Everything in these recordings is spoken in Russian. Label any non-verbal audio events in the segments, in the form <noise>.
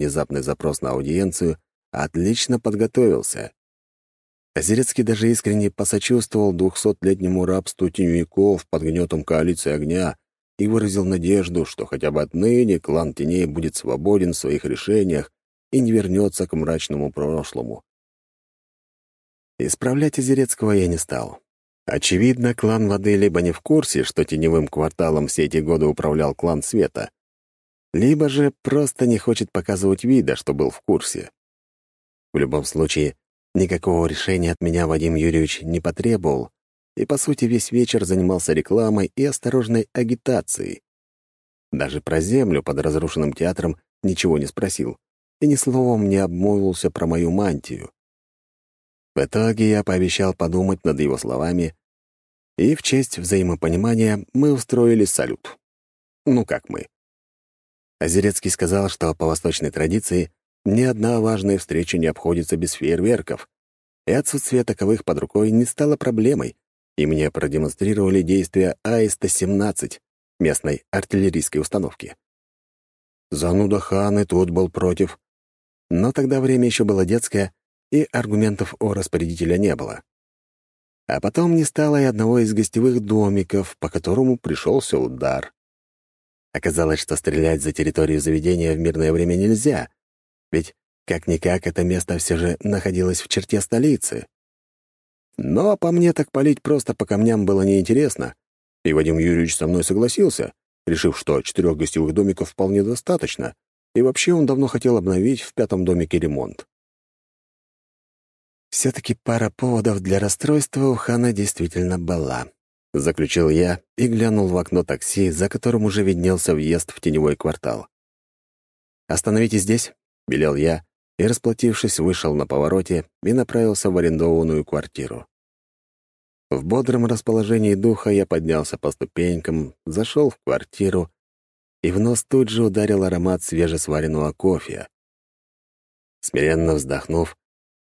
внезапный запрос на аудиенцию, отлично подготовился. Озерецкий даже искренне посочувствовал двухсотлетнему рабству теневиков под гнетом коалиции огня и выразил надежду, что хотя бы отныне клан теней будет свободен в своих решениях и не вернется к мрачному прошлому. Исправлять Озерецкого я не стал. Очевидно, клан воды либо не в курсе, что теневым кварталом все эти годы управлял клан света, либо же просто не хочет показывать вида, что был в курсе. В любом случае, никакого решения от меня Вадим Юрьевич не потребовал, и, по сути, весь вечер занимался рекламой и осторожной агитацией. Даже про землю под разрушенным театром ничего не спросил и ни словом не обмолвился про мою мантию. В итоге я пообещал подумать над его словами, и в честь взаимопонимания мы устроили салют. Ну как мы. Озерецкий сказал, что по восточной традиции ни одна важная встреча не обходится без фейерверков, и отсутствие таковых под рукой не стало проблемой, и мне продемонстрировали действия АИС-17 местной артиллерийской установки. Зануда хан и тут был против, но тогда время еще было детское, и аргументов о распорядителя не было. А потом не стало и одного из гостевых домиков, по которому пришелся удар. Оказалось, что стрелять за территорию заведения в мирное время нельзя, ведь как-никак это место все же находилось в черте столицы. Но по мне так палить просто по камням было неинтересно, и Вадим Юрьевич со мной согласился, решив, что четырех гостевых домиков вполне достаточно, и вообще он давно хотел обновить в пятом домике ремонт. «Все-таки пара поводов для расстройства у Хана действительно была», — заключил я и глянул в окно такси, за которым уже виднелся въезд в теневой квартал. «Остановитесь здесь», — велел я, и, расплатившись, вышел на повороте и направился в арендованную квартиру. В бодром расположении духа я поднялся по ступенькам, зашел в квартиру, и в нос тут же ударил аромат свежесваренного кофе. Смиренно вздохнув,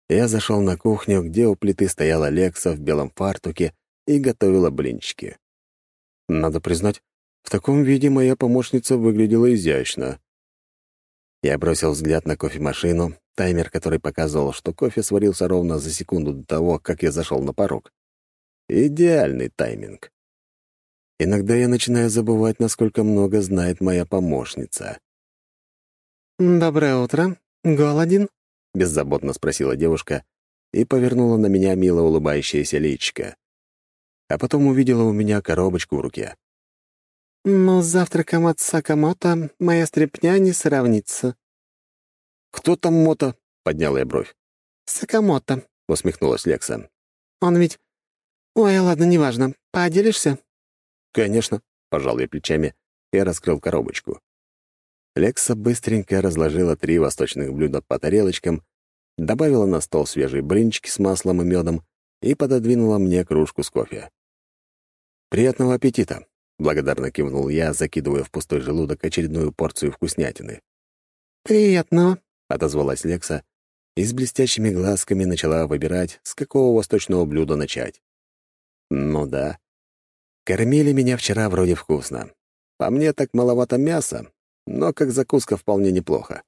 я зашел на кухню, где у плиты стояла Лекса в белом фартуке и готовила блинчики. Надо признать, в таком виде моя помощница выглядела изящно. Я бросил взгляд на кофемашину, таймер который показывал, что кофе сварился ровно за секунду до того, как я зашел на порог. Идеальный тайминг. Иногда я начинаю забывать, насколько много знает моя помощница. «Доброе утро. Голоден?» — беззаботно спросила девушка и повернула на меня мило улыбающееся личико. А потом увидела у меня коробочку в руке. «Ну, с завтраком от Сакамото моя стряпня не сравнится». «Кто там Мото?» — подняла я бровь. «Сакамото», — усмехнулась Лекса. «Он ведь... Ой, ладно, неважно. Поделишься?» «Конечно», — пожал я плечами и раскрыл коробочку. Лекса быстренько разложила три восточных блюда по тарелочкам, добавила на стол свежие блинчики с маслом и медом и пододвинула мне кружку с кофе. «Приятного аппетита!» — благодарно кивнул я, закидывая в пустой желудок очередную порцию вкуснятины. «Приятного!» — отозвалась Лекса и с блестящими глазками начала выбирать, с какого восточного блюда начать. «Ну да. Кормили меня вчера вроде вкусно. По мне так маловато мяса, но как закуска вполне неплохо.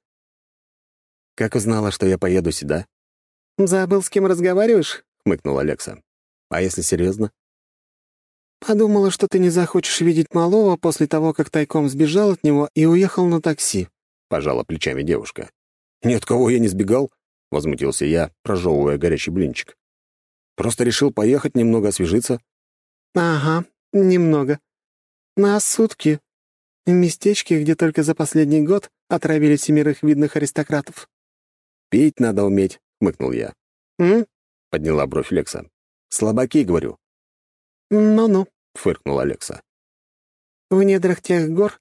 «Как узнала, что я поеду сюда?» «Забыл, с кем разговариваешь?» — хмыкнул Алекса. «А если серьезно? «Подумала, что ты не захочешь видеть малого после того, как тайком сбежал от него и уехал на такси», — пожала плечами девушка. «Нет, кого я не сбегал?» — возмутился я, прожевывая горячий блинчик. «Просто решил поехать немного освежиться». «Ага, немного. На сутки в местечке, где только за последний год отравили семерых видных аристократов. «Пить надо уметь», — хмыкнул я. «М?» — подняла бровь Лекса. «Слабаки, говорю». «Ну-ну», — фыркнула Лекса. «В недрах тех гор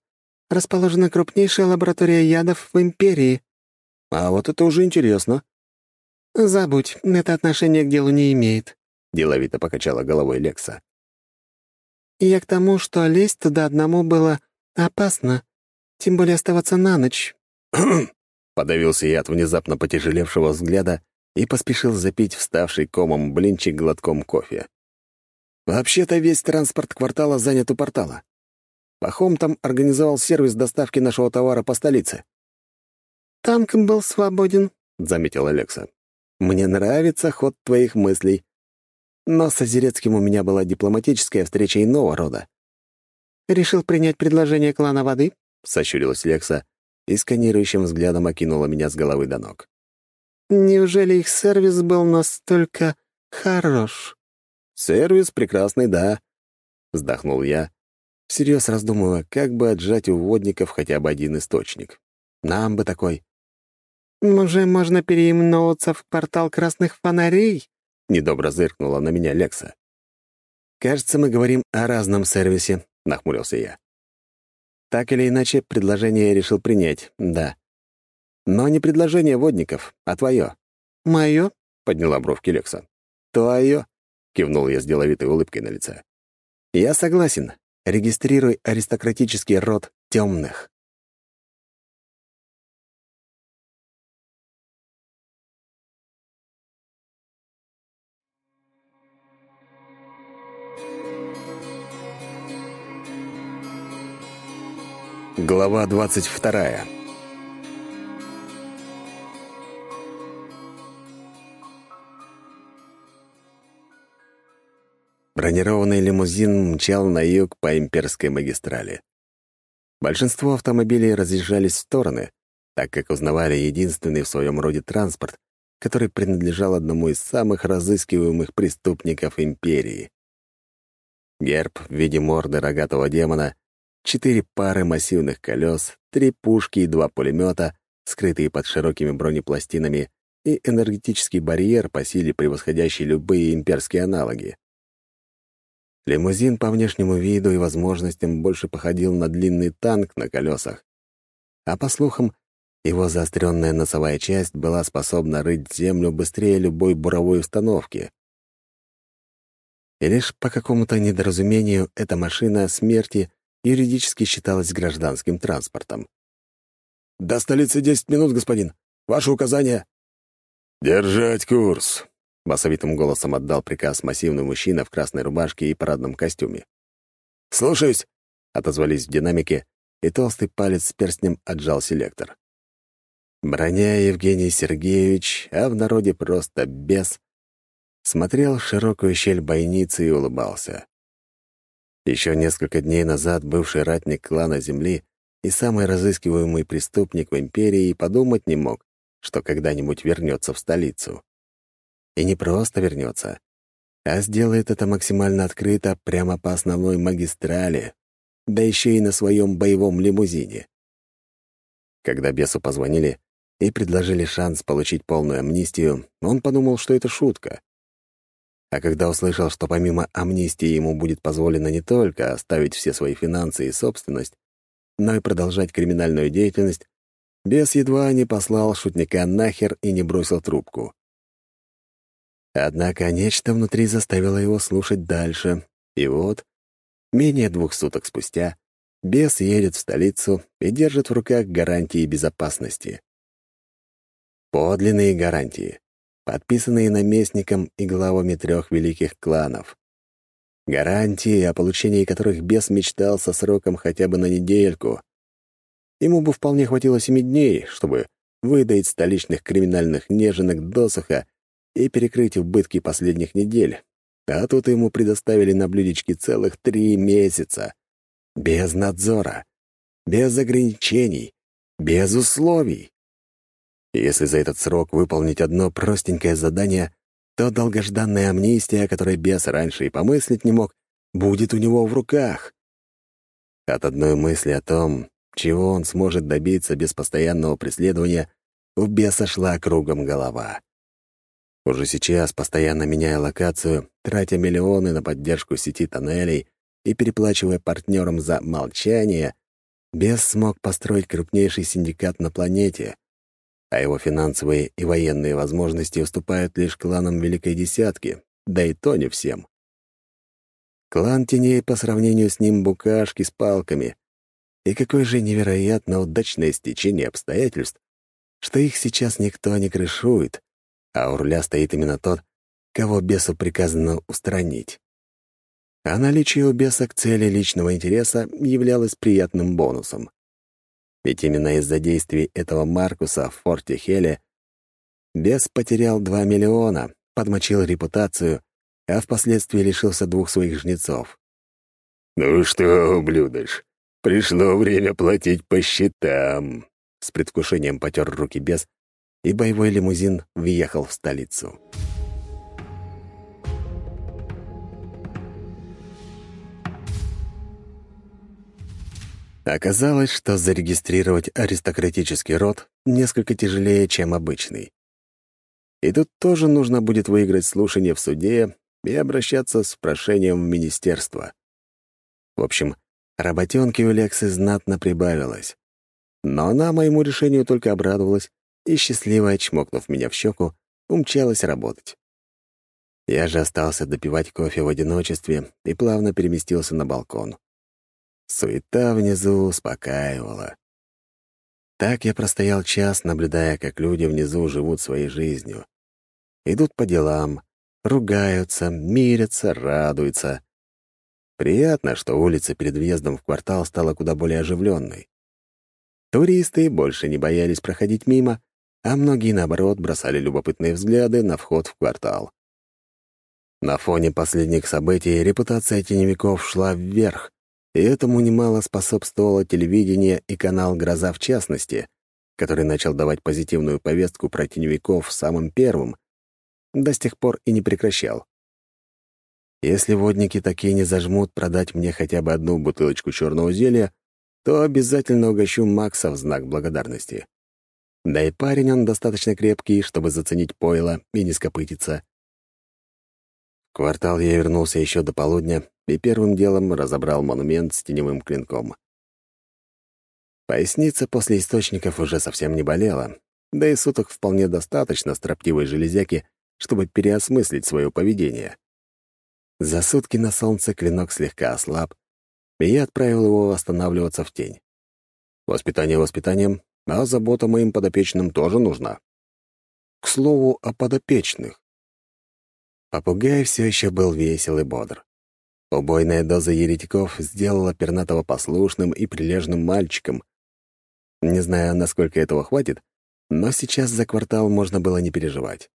расположена крупнейшая лаборатория ядов в Империи». «А вот это уже интересно». «Забудь, это отношение к делу не имеет», — деловито покачала головой Лекса. «Я к тому, что лезть туда одному было «Опасно. Тем более оставаться на ночь». <clears throat> Подавился я от внезапно потяжелевшего взгляда и поспешил запить вставший комом блинчик глотком кофе. Вообще-то весь транспорт квартала занят у портала. Пахом там организовал сервис доставки нашего товара по столице. танк был свободен», — заметил Алекса. «Мне нравится ход твоих мыслей. Но с Озерецким у меня была дипломатическая встреча иного рода». «Решил принять предложение клана воды?» — сощурилась Лекса и сканирующим взглядом окинула меня с головы до ног. «Неужели их сервис был настолько хорош?» «Сервис прекрасный, да», — вздохнул я, всерьез раздумывая, как бы отжать у водников хотя бы один источник. Нам бы такой. «Уже можно переименоваться в портал красных фонарей?» — недобро зыркнула на меня Лекса. «Кажется, мы говорим о разном сервисе», — нахмурился я. Так или иначе, предложение я решил принять, да. Но не предложение водников, а твое. «Мое?» — подняла бровки Лекса. «Твое?» — кивнул я с деловитой улыбкой на лице. «Я согласен. Регистрируй аристократический род темных». Глава двадцать вторая. Бронированный лимузин мчал на юг по имперской магистрали. Большинство автомобилей разъезжались в стороны, так как узнавали единственный в своем роде транспорт, который принадлежал одному из самых разыскиваемых преступников империи. Герб в виде морды рогатого демона, четыре пары массивных колес, три пушки и два пулемета, скрытые под широкими бронепластинами, и энергетический барьер по силе превосходящий любые имперские аналоги. Лимузин по внешнему виду и возможностям больше походил на длинный танк на колесах. А по слухам, его заостренная носовая часть была способна рыть землю быстрее любой буровой установки. И лишь по какому-то недоразумению эта машина смерти юридически считалась гражданским транспортом. «До столицы десять минут, господин. Ваши указания?» «Держать курс», — басовитым голосом отдал приказ массивный мужчина в красной рубашке и парадном костюме. «Слушаюсь!» — отозвались в динамике, и толстый палец с перстнем отжал селектор. Броня Евгений Сергеевич, а в народе просто бес, смотрел в широкую щель бойницы и улыбался. Еще несколько дней назад бывший ратник клана Земли и самый разыскиваемый преступник в империи подумать не мог, что когда-нибудь вернется в столицу. И не просто вернется, а сделает это максимально открыто прямо по основной магистрали, да еще и на своем боевом лимузине. Когда бесу позвонили и предложили шанс получить полную амнистию, он подумал, что это шутка. А когда услышал, что помимо амнистии ему будет позволено не только оставить все свои финансы и собственность, но и продолжать криминальную деятельность, бес едва не послал шутника нахер и не бросил трубку. Однако нечто внутри заставило его слушать дальше. И вот, менее двух суток спустя, бес едет в столицу и держит в руках гарантии безопасности. Подлинные гарантии, подписанные наместником и главами трех великих кланов. Гарантии, о получении которых бес мечтал со сроком хотя бы на недельку. Ему бы вполне хватило семи дней, чтобы выдать столичных криминальных неженок досуха и перекрыть убытки последних недель. А тут ему предоставили на блюдечке целых три месяца. Без надзора, без ограничений, без условий. Если за этот срок выполнить одно простенькое задание, то долгожданная амнистия, о которой бес раньше и помыслить не мог, будет у него в руках. От одной мысли о том, чего он сможет добиться без постоянного преследования, у беса шла кругом голова. Уже сейчас, постоянно меняя локацию, тратя миллионы на поддержку сети тоннелей и переплачивая партнерам за молчание, Бес смог построить крупнейший синдикат на планете, а его финансовые и военные возможности уступают лишь кланам Великой Десятки, да и то не всем. Клан Теней по сравнению с ним букашки с палками. И какое же невероятно удачное стечение обстоятельств, что их сейчас никто не крышует, а у руля стоит именно тот, кого бесу приказано устранить. А наличие у беса к цели личного интереса являлось приятным бонусом. Ведь именно из-за действий этого Маркуса в форте Хеле бес потерял 2 миллиона, подмочил репутацию, а впоследствии лишился двух своих жнецов. «Ну что, ублюдыш, пришло время платить по счетам», — с предвкушением потер руки бес, и боевой лимузин въехал в столицу. Оказалось, что зарегистрировать аристократический род несколько тяжелее, чем обычный. И тут тоже нужно будет выиграть слушание в суде и обращаться с прошением в министерство. В общем, работенки у Лексы знатно прибавилось. Но она моему решению только обрадовалась и, счастливо чмокнув меня в щеку, умчалась работать. Я же остался допивать кофе в одиночестве и плавно переместился на балкон. Суета внизу успокаивала. Так я простоял час, наблюдая, как люди внизу живут своей жизнью. Идут по делам, ругаются, мирятся, радуются. Приятно, что улица перед въездом в квартал стала куда более оживленной. Туристы больше не боялись проходить мимо, а многие, наоборот, бросали любопытные взгляды на вход в квартал. На фоне последних событий репутация теневиков шла вверх, и этому немало способствовало телевидение и канал «Гроза» в частности, который начал давать позитивную повестку про теневиков самым первым, до сих пор и не прекращал. Если водники такие не зажмут продать мне хотя бы одну бутылочку черного зелья, то обязательно угощу Макса в знак благодарности. Да и парень он достаточно крепкий, чтобы заценить пойло и не скопытиться. В квартал я вернулся еще до полудня и первым делом разобрал монумент с теневым клинком. Поясница после источников уже совсем не болела, да и суток вполне достаточно строптивой железяки, чтобы переосмыслить свое поведение. За сутки на солнце клинок слегка ослаб, и я отправил его восстанавливаться в тень. Воспитание воспитанием, а забота моим подопечным тоже нужна. К слову о подопечных. Попугай все еще был весел и бодр. Убойная доза еретиков сделала пернатого послушным и прилежным мальчиком. Не знаю, насколько этого хватит, но сейчас за квартал можно было не переживать.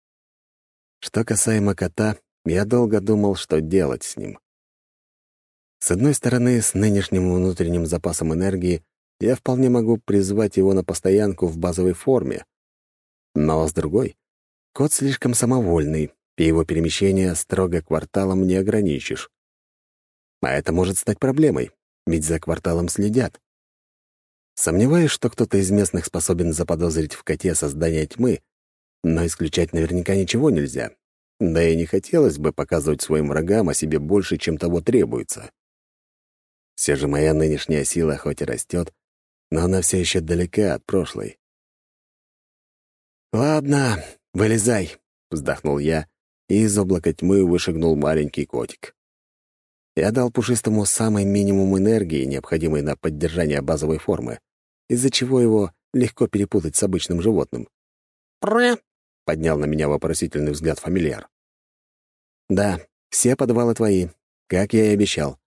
Что касаемо кота, я долго думал, что делать с ним. С одной стороны, с нынешним внутренним запасом энергии я вполне могу призвать его на постоянку в базовой форме. Но с другой, кот слишком самовольный, и его перемещение строго кварталом не ограничишь. А это может стать проблемой, ведь за кварталом следят. Сомневаюсь, что кто-то из местных способен заподозрить в коте создание тьмы, но исключать наверняка ничего нельзя. Да и не хотелось бы показывать своим врагам о себе больше, чем того требуется. Все же моя нынешняя сила хоть и растет, но она все еще далека от прошлой. «Ладно, вылезай», — вздохнул я, и из облака тьмы вышагнул маленький котик. Я дал пушистому самый минимум энергии, необходимой на поддержание базовой формы, из-за чего его легко перепутать с обычным животным. «Пре!» — поднял на меня вопросительный взгляд фамильяр. «Да, все подвалы твои, как я и обещал.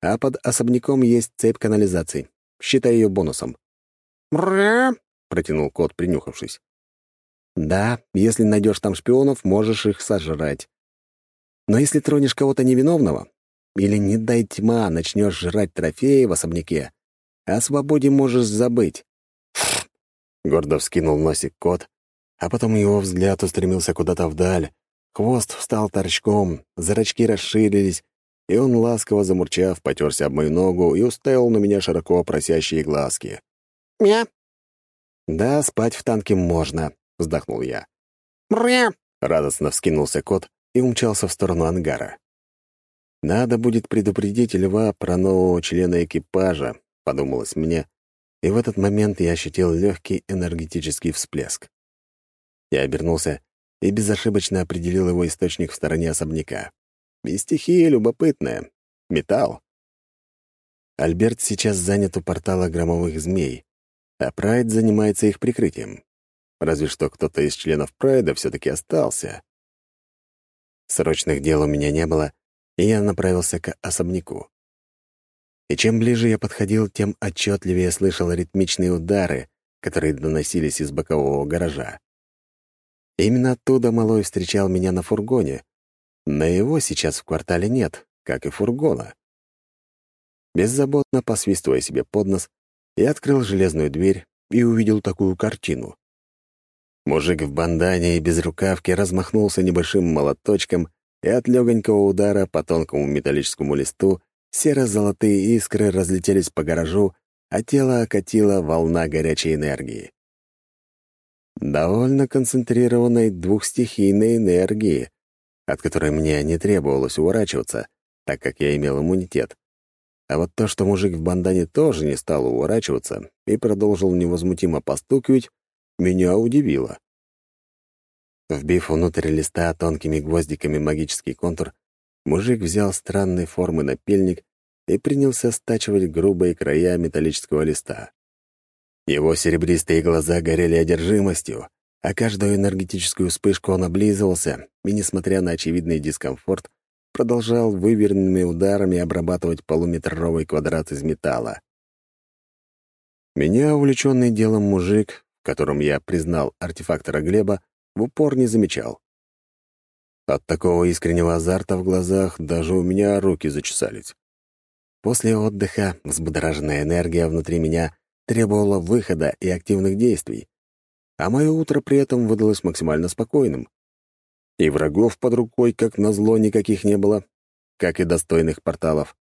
А под особняком есть цепь канализаций. Считай ее бонусом». «Пре!» — протянул кот, принюхавшись. «Да, если найдешь там шпионов, можешь их сожрать. Но если тронешь кого-то невиновного, или, не дай тьма, начнешь жрать трофеи в особняке, о свободе можешь забыть. Гордо вскинул носик кот, а потом его взгляд устремился куда-то вдаль. Хвост встал торчком, зрачки расширились, и он, ласково замурчав, потерся об мою ногу и уставил на меня широко просящие глазки. «Мя!» «Да, спать в танке можно», — вздохнул я. «Мря!» — радостно вскинулся кот и умчался в сторону ангара. «Надо будет предупредить льва про нового члена экипажа», — подумалось мне, и в этот момент я ощутил легкий энергетический всплеск. Я обернулся и безошибочно определил его источник в стороне особняка. И стихия любопытная. Металл. Альберт сейчас занят у портала громовых змей, а Прайд занимается их прикрытием. Разве что кто-то из членов Прайда все-таки остался. Срочных дел у меня не было, и я направился к особняку. И чем ближе я подходил, тем отчетливее слышал ритмичные удары, которые доносились из бокового гаража. Именно оттуда малой встречал меня на фургоне, но его сейчас в квартале нет, как и фургона. Беззаботно посвистывая себе под нос, я открыл железную дверь и увидел такую картину. Мужик в бандане и без рукавки размахнулся небольшим молоточком, и от легонького удара по тонкому металлическому листу серо-золотые искры разлетелись по гаражу, а тело окатила волна горячей энергии. Довольно концентрированной двухстихийной энергии, от которой мне не требовалось уворачиваться, так как я имел иммунитет. А вот то, что мужик в бандане тоже не стал уворачиваться и продолжил невозмутимо постукивать, меня удивило. Вбив внутрь листа тонкими гвоздиками магический контур, мужик взял странной формы напильник и принялся стачивать грубые края металлического листа. Его серебристые глаза горели одержимостью, а каждую энергетическую вспышку он облизывался и, несмотря на очевидный дискомфорт, продолжал выверенными ударами обрабатывать полуметровый квадрат из металла. Меня, увлеченный делом мужик, которым я признал артефактора Глеба, в упор не замечал. От такого искреннего азарта в глазах даже у меня руки зачесались. После отдыха взбудораженная энергия внутри меня требовала выхода и активных действий, а мое утро при этом выдалось максимально спокойным. И врагов под рукой, как назло, никаких не было, как и достойных порталов.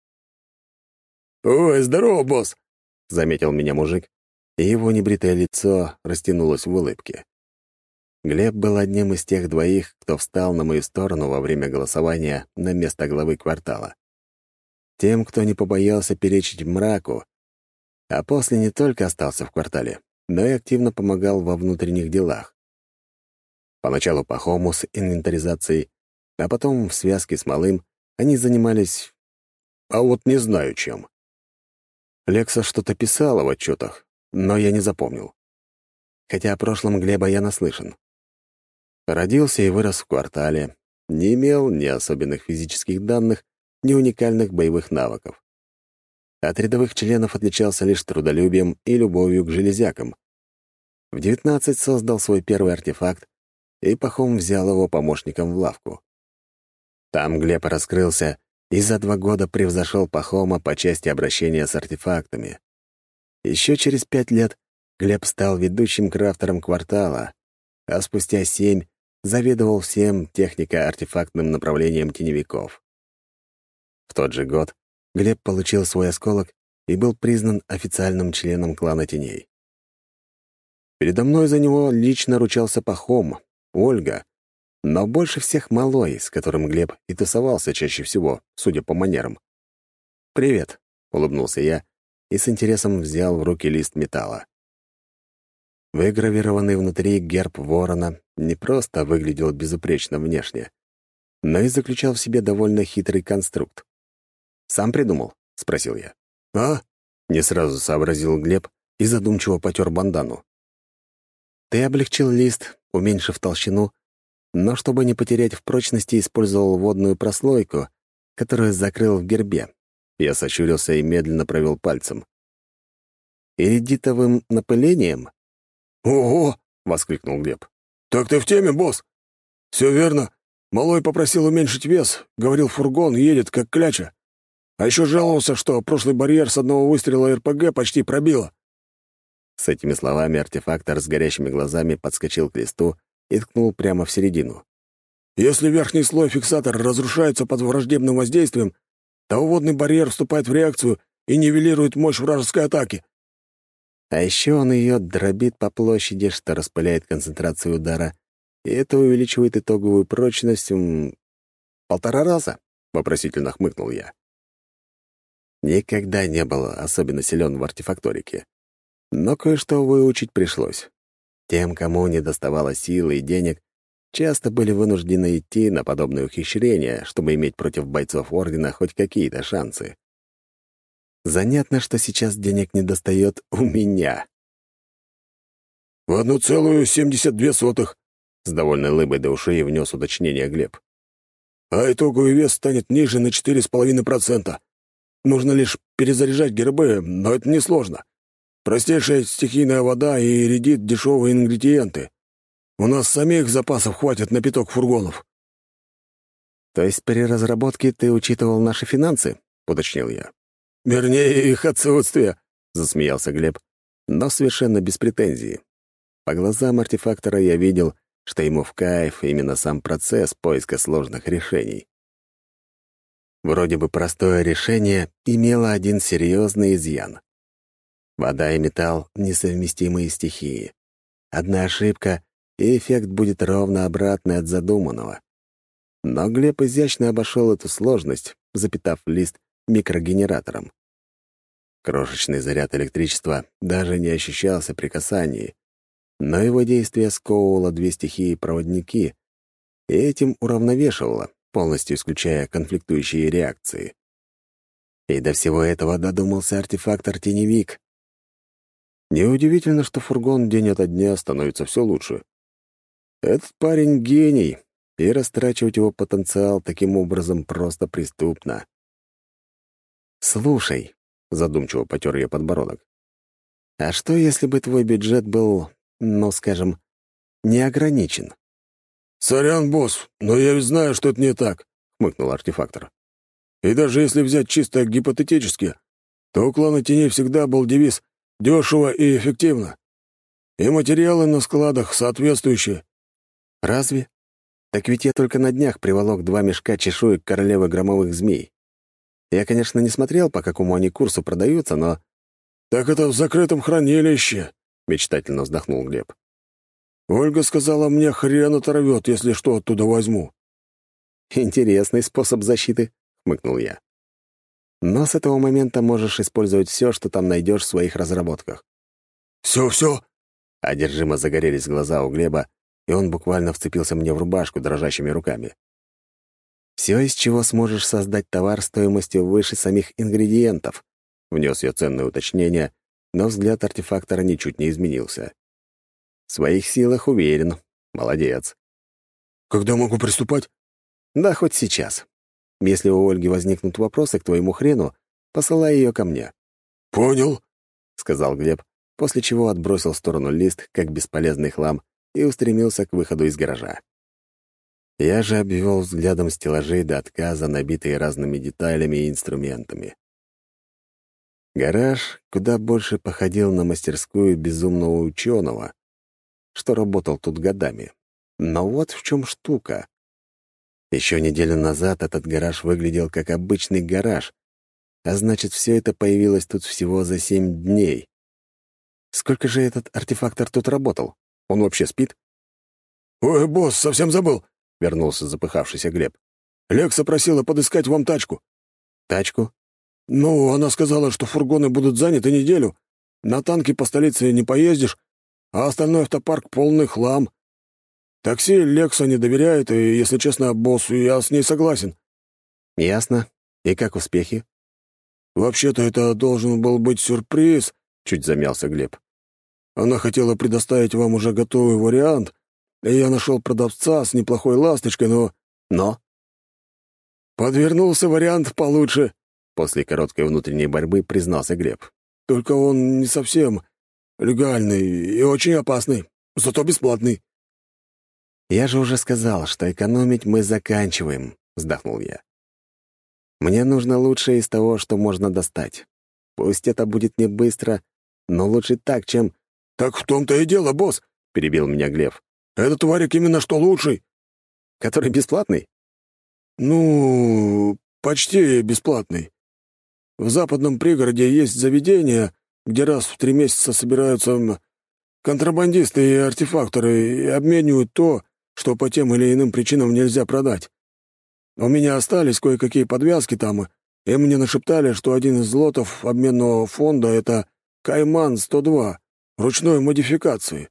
«Ой, здорово, босс!» — заметил меня мужик, и его небритое лицо растянулось в улыбке. Глеб был одним из тех двоих, кто встал на мою сторону во время голосования на место главы квартала. Тем, кто не побоялся перечить мраку, а после не только остался в квартале, но и активно помогал во внутренних делах. Поначалу по хому с инвентаризацией, а потом в связке с малым они занимались... А вот не знаю чем. Лекса что-то писала в отчетах, но я не запомнил. Хотя о прошлом Глеба я наслышан. Родился и вырос в квартале, не имел ни особенных физических данных, ни уникальных боевых навыков. От рядовых членов отличался лишь трудолюбием и любовью к железякам. В 19 создал свой первый артефакт, и Пахом взял его помощником в лавку. Там Глеб раскрылся и за два года превзошел Пахома по части обращения с артефактами. Еще через пять лет Глеб стал ведущим крафтером квартала, а спустя семь заведовал всем технико-артефактным направлением теневиков. В тот же год Глеб получил свой осколок и был признан официальным членом клана теней. Передо мной за него лично ручался Пахом, Ольга, но больше всех Малой, с которым Глеб и тусовался чаще всего, судя по манерам. «Привет», — улыбнулся я и с интересом взял в руки лист металла. Выгравированный внутри герб ворона не просто выглядел безупречно внешне, но и заключал в себе довольно хитрый конструкт. «Сам придумал?» — спросил я. «А?» — не сразу сообразил Глеб и задумчиво потер бандану. «Ты облегчил лист, уменьшив толщину, но чтобы не потерять в прочности, использовал водную прослойку, которую закрыл в гербе, я сощурился и медленно провел пальцем. «Иридитовым напылением?» «Ого!» — воскликнул Глеб. «Так ты в теме, босс? Все верно. Малой попросил уменьшить вес. Говорил, фургон едет, как кляча. А еще жаловался, что прошлый барьер с одного выстрела РПГ почти пробило». С этими словами артефактор с горящими глазами подскочил к листу и ткнул прямо в середину. «Если верхний слой фиксатора разрушается под враждебным воздействием, Тауводный барьер вступает в реакцию и нивелирует мощь вражеской атаки. А еще он ее дробит по площади, что распыляет концентрацию удара, и это увеличивает итоговую прочность в полтора раза, — вопросительно хмыкнул я. Никогда не был особенно силен в артефакторике. Но кое-что выучить пришлось. Тем, кому не доставало силы и денег, часто были вынуждены идти на подобные ухищрения, чтобы иметь против бойцов Ордена хоть какие-то шансы. Занятно, что сейчас денег не достает у меня. «В одну целую семьдесят две сотых», — с довольной лыбой до ушей внес уточнение Глеб. «А итоговый вес станет ниже на четыре с половиной процента. нужно лишь перезаряжать гербы, но это несложно. Простейшая стихийная вода и редит дешевые ингредиенты. У нас самих запасов хватит на пяток фургонов». «То есть при разработке ты учитывал наши финансы?» — уточнил я. «Вернее, их отсутствие», — засмеялся Глеб, но совершенно без претензий. По глазам артефактора я видел, что ему в кайф именно сам процесс поиска сложных решений. Вроде бы простое решение имело один серьезный изъян. Вода и металл — несовместимые стихии. Одна ошибка, и эффект будет ровно обратный от задуманного. Но Глеб изящно обошел эту сложность, запитав лист микрогенератором. Крошечный заряд электричества даже не ощущался при касании, но его действие сковывало две стихии-проводники и этим уравновешивало, полностью исключая конфликтующие реакции. И до всего этого додумался артефактор-теневик. Неудивительно, что фургон день ото дня становится все лучше. Этот парень — гений, и растрачивать его потенциал таким образом просто преступно. «Слушай», — задумчиво потер я подбородок, «а что, если бы твой бюджет был, ну, скажем, не ограничен?» «Сорян, босс, но я ведь знаю, что это не так», — хмыкнул артефактор. «И даже если взять чисто гипотетически, то у клана теней всегда был девиз «дешево и эффективно». И материалы на складах соответствующие. «Разве? Так ведь я только на днях приволок два мешка чешуек королевы громовых змей. Я, конечно, не смотрел, по какому они курсу продаются, но...» «Так это в закрытом хранилище», — мечтательно вздохнул Глеб. Ольга сказала мне, хрен оторвет, если что оттуда возьму». «Интересный способ защиты», — хмыкнул я. «Но с этого момента можешь использовать все, что там найдешь в своих разработках». «Все-все?» Одержимо загорелись глаза у Глеба, и он буквально вцепился мне в рубашку дрожащими руками. «Все, из чего сможешь создать товар стоимостью выше самих ингредиентов», — внес я ценное уточнение, но взгляд артефактора ничуть не изменился. В своих силах уверен. Молодец. «Когда могу приступать?» «Да, хоть сейчас. Если у Ольги возникнут вопросы к твоему хрену, посылай ее ко мне». «Понял», — сказал Глеб, после чего отбросил в сторону лист, как бесполезный хлам, и устремился к выходу из гаража. Я же обвел взглядом стеллажи до отказа, набитые разными деталями и инструментами. Гараж куда больше походил на мастерскую безумного ученого, что работал тут годами. Но вот в чем штука. Еще неделю назад этот гараж выглядел как обычный гараж, а значит, все это появилось тут всего за семь дней. Сколько же этот артефактор тут работал? Он вообще спит? «Ой, босс, совсем забыл!» — вернулся запыхавшийся Глеб. «Лекса просила подыскать вам тачку». «Тачку?» «Ну, она сказала, что фургоны будут заняты неделю. На танке по столице не поездишь, а остальной автопарк — полный хлам. Такси Лекса не доверяет, и, если честно, боссу, я с ней согласен». «Ясно. И как успехи?» «Вообще-то это должен был быть сюрприз», — чуть замялся Глеб. «Она хотела предоставить вам уже готовый вариант, и я нашел продавца с неплохой ласточкой, но...» «Но?» «Подвернулся вариант получше», — после короткой внутренней борьбы признался Глеб. «Только он не совсем Легальный и очень опасный, зато бесплатный». «Я же уже сказал, что экономить мы заканчиваем», — вздохнул я. «Мне нужно лучшее из того, что можно достать. Пусть это будет не быстро, но лучше так, чем...» «Так в том-то и дело, босс», — перебил меня Глеб. «Этот варик именно что лучший». «Который бесплатный?» «Ну, почти бесплатный. В западном пригороде есть заведение, где раз в три месяца собираются контрабандисты и артефакторы и обменивают то, что по тем или иным причинам нельзя продать. У меня остались кое-какие подвязки там, и мне нашептали, что один из лотов обменного фонда — это «Кайман-102» ручной модификации.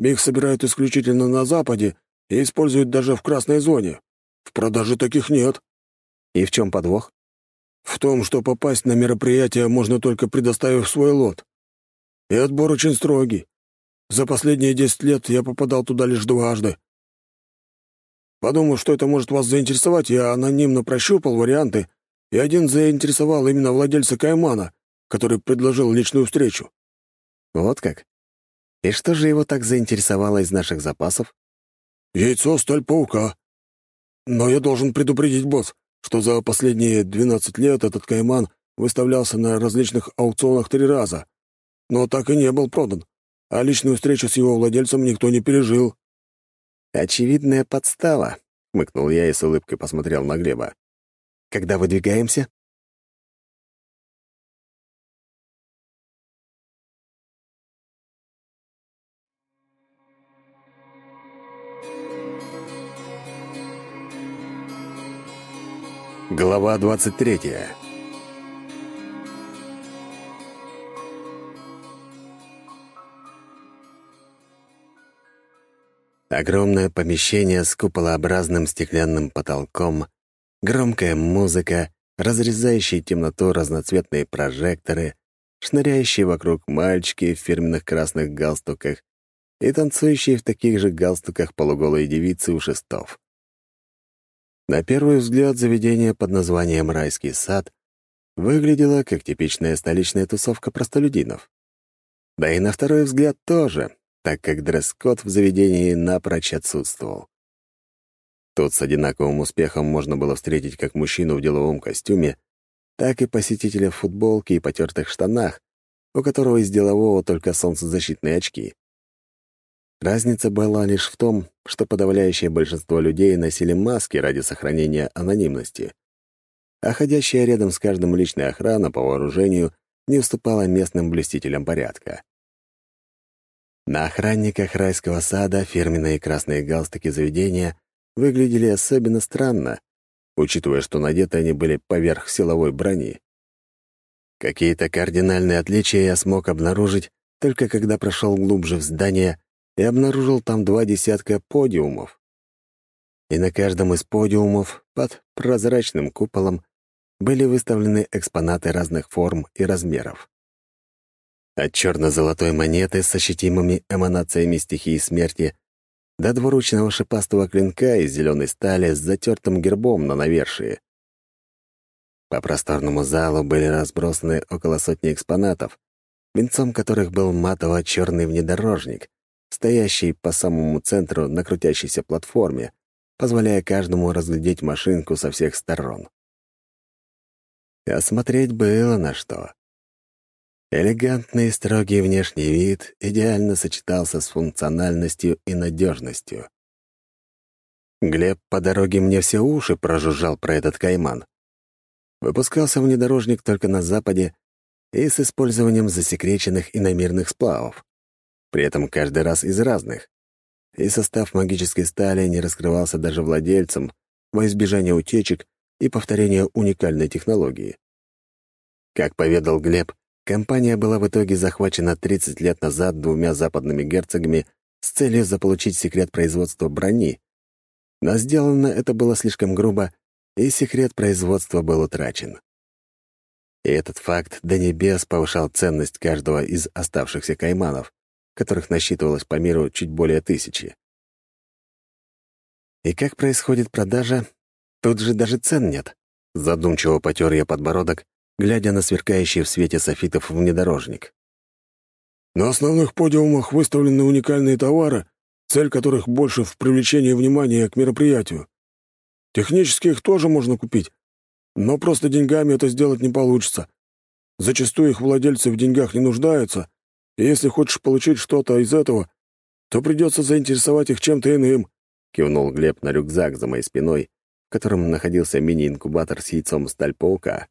Их собирают исключительно на Западе и используют даже в красной зоне. В продаже таких нет. И в чем подвох? В том, что попасть на мероприятие можно только предоставив свой лот. И отбор очень строгий. За последние десять лет я попадал туда лишь дважды. Подумав, что это может вас заинтересовать, я анонимно прощупал варианты и один заинтересовал именно владельца Каймана, который предложил личную встречу». «Вот как? И что же его так заинтересовало из наших запасов?» «Яйцо сталь паука. Но я должен предупредить, босс, что за последние 12 лет этот Кайман выставлялся на различных аукционах три раза, но так и не был продан, а личную встречу с его владельцем никто не пережил». «Очевидная подстава», — хмыкнул я и с улыбкой посмотрел на Глеба. «Когда выдвигаемся?» Глава 23 Огромное помещение с куполообразным стеклянным потолком, громкая музыка, разрезающие темноту разноцветные прожекторы, шныряющие вокруг мальчики в фирменных красных галстуках и танцующие в таких же галстуках полуголые девицы у шестов. На первый взгляд заведение под названием «Райский сад» выглядело как типичная столичная тусовка простолюдинов. Да и на второй взгляд тоже, так как дресс-код в заведении напрочь отсутствовал. Тут с одинаковым успехом можно было встретить как мужчину в деловом костюме, так и посетителя в футболке и потертых штанах, у которого из делового только солнцезащитные очки. Разница была лишь в том, что подавляющее большинство людей носили маски ради сохранения анонимности, а ходящая рядом с каждым личная охрана по вооружению не уступала местным блюстителям порядка. На охранниках райского сада фирменные красные галстуки заведения выглядели особенно странно, учитывая, что надеты они были поверх силовой брони. Какие-то кардинальные отличия я смог обнаружить только когда прошел глубже в здание и обнаружил там два десятка подиумов. И на каждом из подиумов под прозрачным куполом были выставлены экспонаты разных форм и размеров. От черно-золотой монеты с ощутимыми эманациями стихии смерти до двуручного шипастого клинка из зеленой стали с затертым гербом на навершии. По просторному залу были разбросаны около сотни экспонатов, венцом которых был матово-черный внедорожник, стоящий по самому центру на крутящейся платформе, позволяя каждому разглядеть машинку со всех сторон. Осмотреть было на что. Элегантный и строгий внешний вид идеально сочетался с функциональностью и надежностью. Глеб по дороге мне все уши прожужжал про этот кайман. Выпускался внедорожник только на Западе и с использованием засекреченных иномирных сплавов. При этом каждый раз из разных. И состав магической стали не раскрывался даже владельцам во избежание утечек и повторения уникальной технологии. Как поведал Глеб, Компания была в итоге захвачена 30 лет назад двумя западными герцогами с целью заполучить секрет производства брони. Но сделано это было слишком грубо, и секрет производства был утрачен. И этот факт до небес повышал ценность каждого из оставшихся кайманов, которых насчитывалось по миру чуть более тысячи. И как происходит продажа, тут же даже цен нет. Задумчиво потер я подбородок глядя на сверкающий в свете софитов внедорожник. На основных подиумах выставлены уникальные товары, цель которых больше в привлечении внимания к мероприятию. Технически их тоже можно купить, но просто деньгами это сделать не получится. Зачастую их владельцы в деньгах не нуждаются, и если хочешь получить что-то из этого, то придется заинтересовать их чем-то иным», — кивнул Глеб на рюкзак за моей спиной, в котором находился мини-инкубатор с яйцом сталь-паука.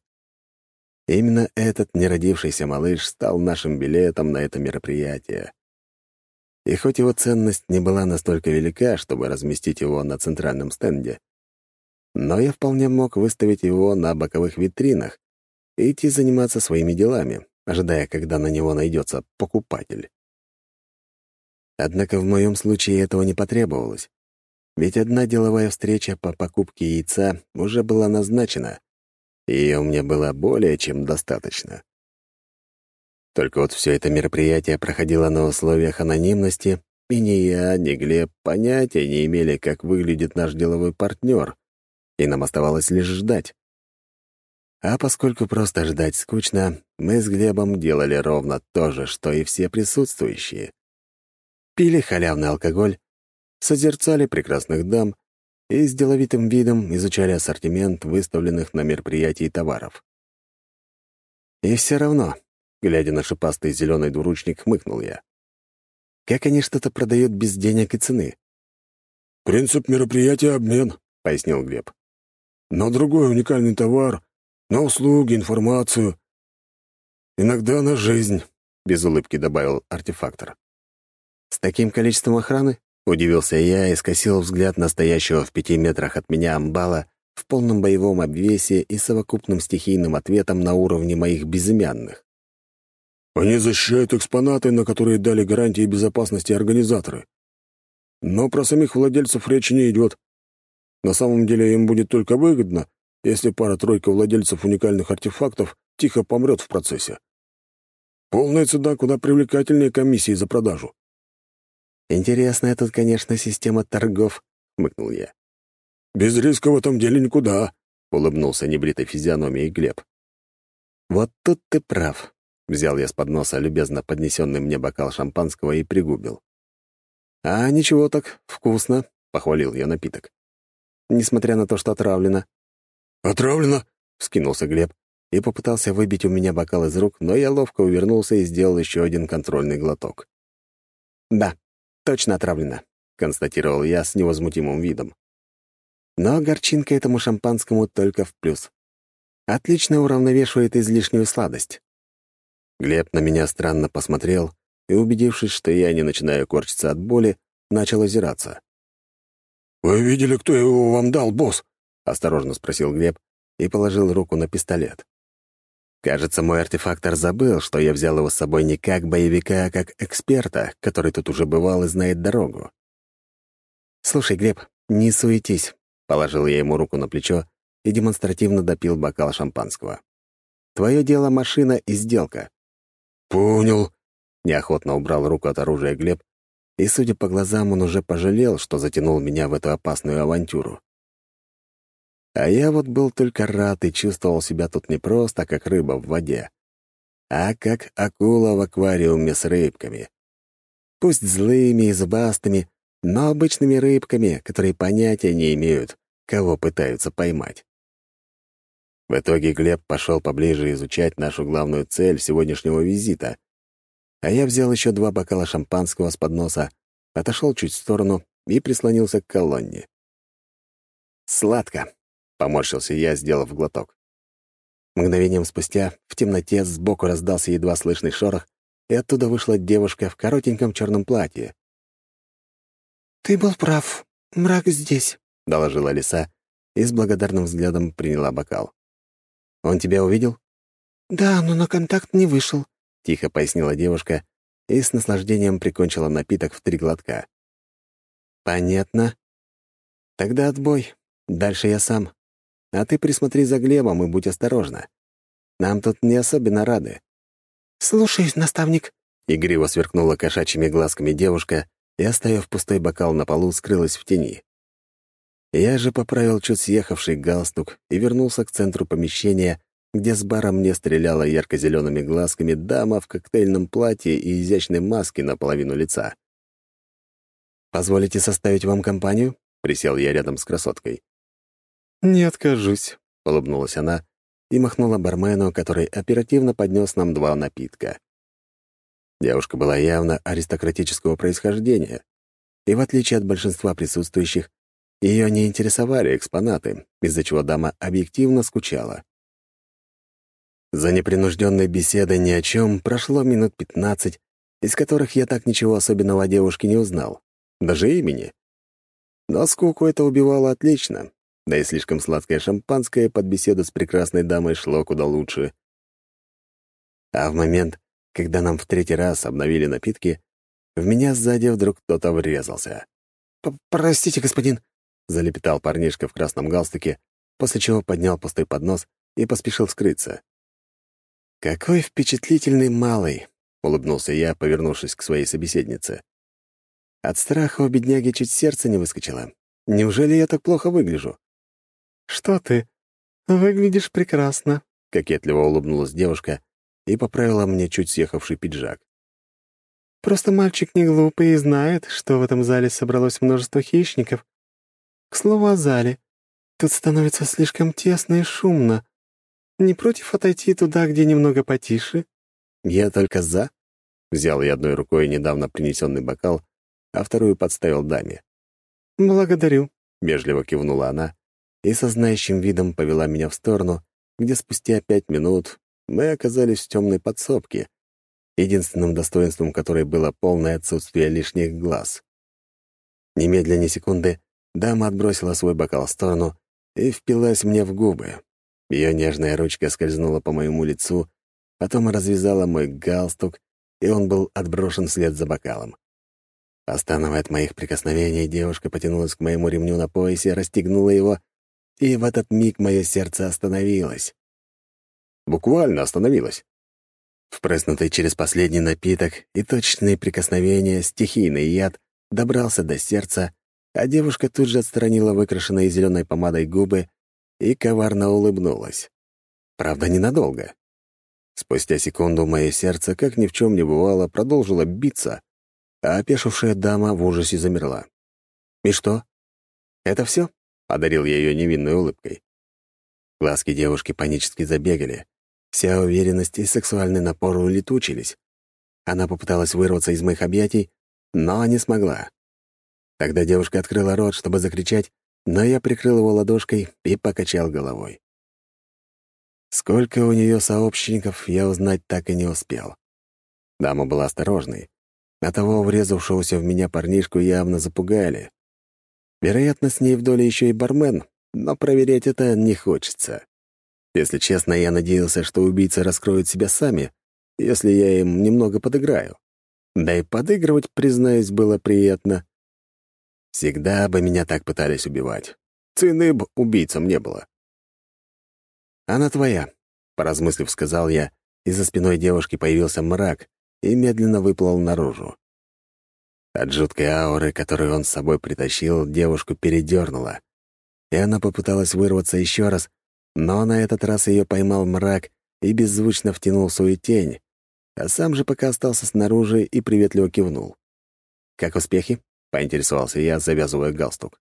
Именно этот неродившийся малыш стал нашим билетом на это мероприятие. И хоть его ценность не была настолько велика, чтобы разместить его на центральном стенде, но я вполне мог выставить его на боковых витринах и идти заниматься своими делами, ожидая, когда на него найдется покупатель. Однако в моем случае этого не потребовалось, ведь одна деловая встреча по покупке яйца уже была назначена, и у меня было более чем достаточно. Только вот все это мероприятие проходило на условиях анонимности, и ни я, ни Глеб понятия не имели, как выглядит наш деловой партнер, и нам оставалось лишь ждать. А поскольку просто ждать скучно, мы с Глебом делали ровно то же, что и все присутствующие. Пили халявный алкоголь, созерцали прекрасных дам и с деловитым видом изучали ассортимент выставленных на мероприятии товаров. И все равно, глядя на шипастый зеленый двуручник, хмыкнул я. Как они что-то продают без денег и цены? «Принцип мероприятия — обмен», — пояснил Глеб. «Но другой уникальный товар — на услуги, информацию. Иногда на жизнь», — без улыбки добавил артефактор. «С таким количеством охраны?» — удивился я и скосил взгляд настоящего в пяти метрах от меня амбала в полном боевом обвесе и совокупным стихийным ответом на уровне моих безымянных. «Они защищают экспонаты, на которые дали гарантии безопасности организаторы. Но про самих владельцев речи не идет. На самом деле им будет только выгодно, если пара-тройка владельцев уникальных артефактов тихо помрет в процессе. Полная цена куда привлекательнее комиссии за продажу. «Интересная тут, конечно, система торгов», — хмыкнул я. «Без риска в этом деле никуда», — улыбнулся небритой физиономией Глеб. «Вот тут ты прав», — взял я с подноса любезно поднесенный мне бокал шампанского и пригубил. «А ничего так, вкусно», — похвалил я напиток. «Несмотря на то, что отравлено». «Отравлено?» — вскинулся Глеб и попытался выбить у меня бокал из рук, но я ловко увернулся и сделал еще один контрольный глоток. «Да, точно отравлено», — констатировал я с невозмутимым видом. Но горчинка этому шампанскому только в плюс. Отлично уравновешивает излишнюю сладость. Глеб на меня странно посмотрел, и, убедившись, что я не начинаю корчиться от боли, начал озираться. «Вы видели, кто его вам дал, босс?» — осторожно спросил Глеб и положил руку на пистолет. Кажется, мой артефактор забыл, что я взял его с собой не как боевика, а как эксперта, который тут уже бывал и знает дорогу. «Слушай, Глеб, не суетись», — положил я ему руку на плечо и демонстративно допил бокал шампанского. «Твое дело — машина и сделка». «Понял», Неохотно убрал руку от оружия Глеб, и, судя по глазам, он уже пожалел, что затянул меня в эту опасную авантюру. А я вот был только рад и чувствовал себя тут не просто как рыба в воде, а как акула в аквариуме с рыбками. Пусть злыми и зубастыми, но обычными рыбками, которые понятия не имеют, кого пытаются поймать. В итоге Глеб пошел поближе изучать нашу главную цель сегодняшнего визита а я взял еще два бокала шампанского с подноса, отошел чуть в сторону и прислонился к колонне. «Сладко», — поморщился я, сделав глоток. Мгновением спустя в темноте сбоку раздался едва слышный шорох, и оттуда вышла девушка в коротеньком черном платье. «Ты был прав. Мрак здесь», — доложила лиса и с благодарным взглядом приняла бокал. «Он тебя увидел?» «Да, но на контакт не вышел. — тихо пояснила девушка и с наслаждением прикончила напиток в три глотка. «Понятно. Тогда отбой. Дальше я сам. А ты присмотри за Глебом и будь осторожна. Нам тут не особенно рады». «Слушаюсь, наставник», — игриво сверкнула кошачьими глазками девушка и, оставив пустой бокал на полу, скрылась в тени. Я же поправил чуть съехавший галстук и вернулся к центру помещения, где с бара мне стреляла ярко-зелеными глазками дама в коктейльном платье и изящной маске наполовину лица. «Позволите составить вам компанию?» — присел я рядом с красоткой. «Не откажусь», — улыбнулась она и махнула бармену, который оперативно поднес нам два напитка. Девушка была явно аристократического происхождения, и в отличие от большинства присутствующих, ее не интересовали экспонаты, из-за чего дама объективно скучала. За непринужденной беседой ни о чем прошло минут пятнадцать, из которых я так ничего особенного о девушке не узнал. Даже имени. Но скуку это убивало отлично, да и слишком сладкое шампанское под беседу с прекрасной дамой шло куда лучше. А в момент, когда нам в третий раз обновили напитки, в меня сзади вдруг кто-то врезался. «Простите, господин», — залепетал парнишка в красном галстуке, после чего поднял пустой поднос и поспешил скрыться. «Какой впечатлительный малый!» — улыбнулся я, повернувшись к своей собеседнице. От страха у бедняги чуть сердце не выскочило. Неужели я так плохо выгляжу? «Что ты? Выглядишь прекрасно», кокетливо улыбнулась девушка и поправила мне чуть съехавший пиджак. «Просто мальчик не глупый и знает, что в этом зале собралось множество хищников. К слову о зале. Тут становится слишком тесно и шумно. Не против отойти туда, где немного потише?» «Я только за», — взял я одной рукой недавно принесенный бокал, а вторую подставил даме. «Благодарю», — вежливо кивнула она и со знающим видом повела меня в сторону, где спустя пять минут мы оказались в темной подсобке, единственным достоинством которой было полное отсутствие лишних глаз. Немедленно секунды дама отбросила свой бокал в сторону и впилась мне в губы. Ее нежная ручка скользнула по моему лицу, потом развязала мой галстук, и он был отброшен вслед за бокалом. Остановая от моих прикосновений, девушка потянулась к моему ремню на поясе, расстегнула его, и в этот миг мое сердце остановилось. Буквально остановилось. Впрыснутый через последний напиток и точные прикосновения стихийный яд добрался до сердца, а девушка тут же отстранила выкрашенные зеленой помадой губы и коварно улыбнулась. Правда, ненадолго. Спустя секунду мое сердце, как ни в чем не бывало, продолжило биться, а опешившая дама в ужасе замерла. «И что? Это все? Одарил я ее невинной улыбкой. Глазки девушки панически забегали, Вся уверенность и сексуальный напор улетучились. Она попыталась вырваться из моих объятий, но не смогла. Тогда девушка открыла рот, чтобы закричать, но я прикрыл его ладошкой и покачал головой. Сколько у нее сообщников, я узнать так и не успел. Дама была осторожной, а того врезавшегося в меня парнишку явно запугали. Вероятно, с ней в доле еще и бармен, но проверять это не хочется. Если честно, я надеялся, что убийцы раскроют себя сами, если я им немного подыграю. Да и подыгрывать, признаюсь, было приятно. Всегда бы меня так пытались убивать. Цены б убийцам не было. «Она твоя», — поразмыслив, сказал я, и за спиной девушки появился мрак и медленно выплыл наружу. От жуткой ауры, которую он с собой притащил, девушку передернула, и она попыталась вырваться еще раз, но на этот раз ее поймал мрак и беззвучно втянул свою тень, а сам же пока остался снаружи и приветливо кивнул. «Как успехи?» — поинтересовался я, завязывая галстук.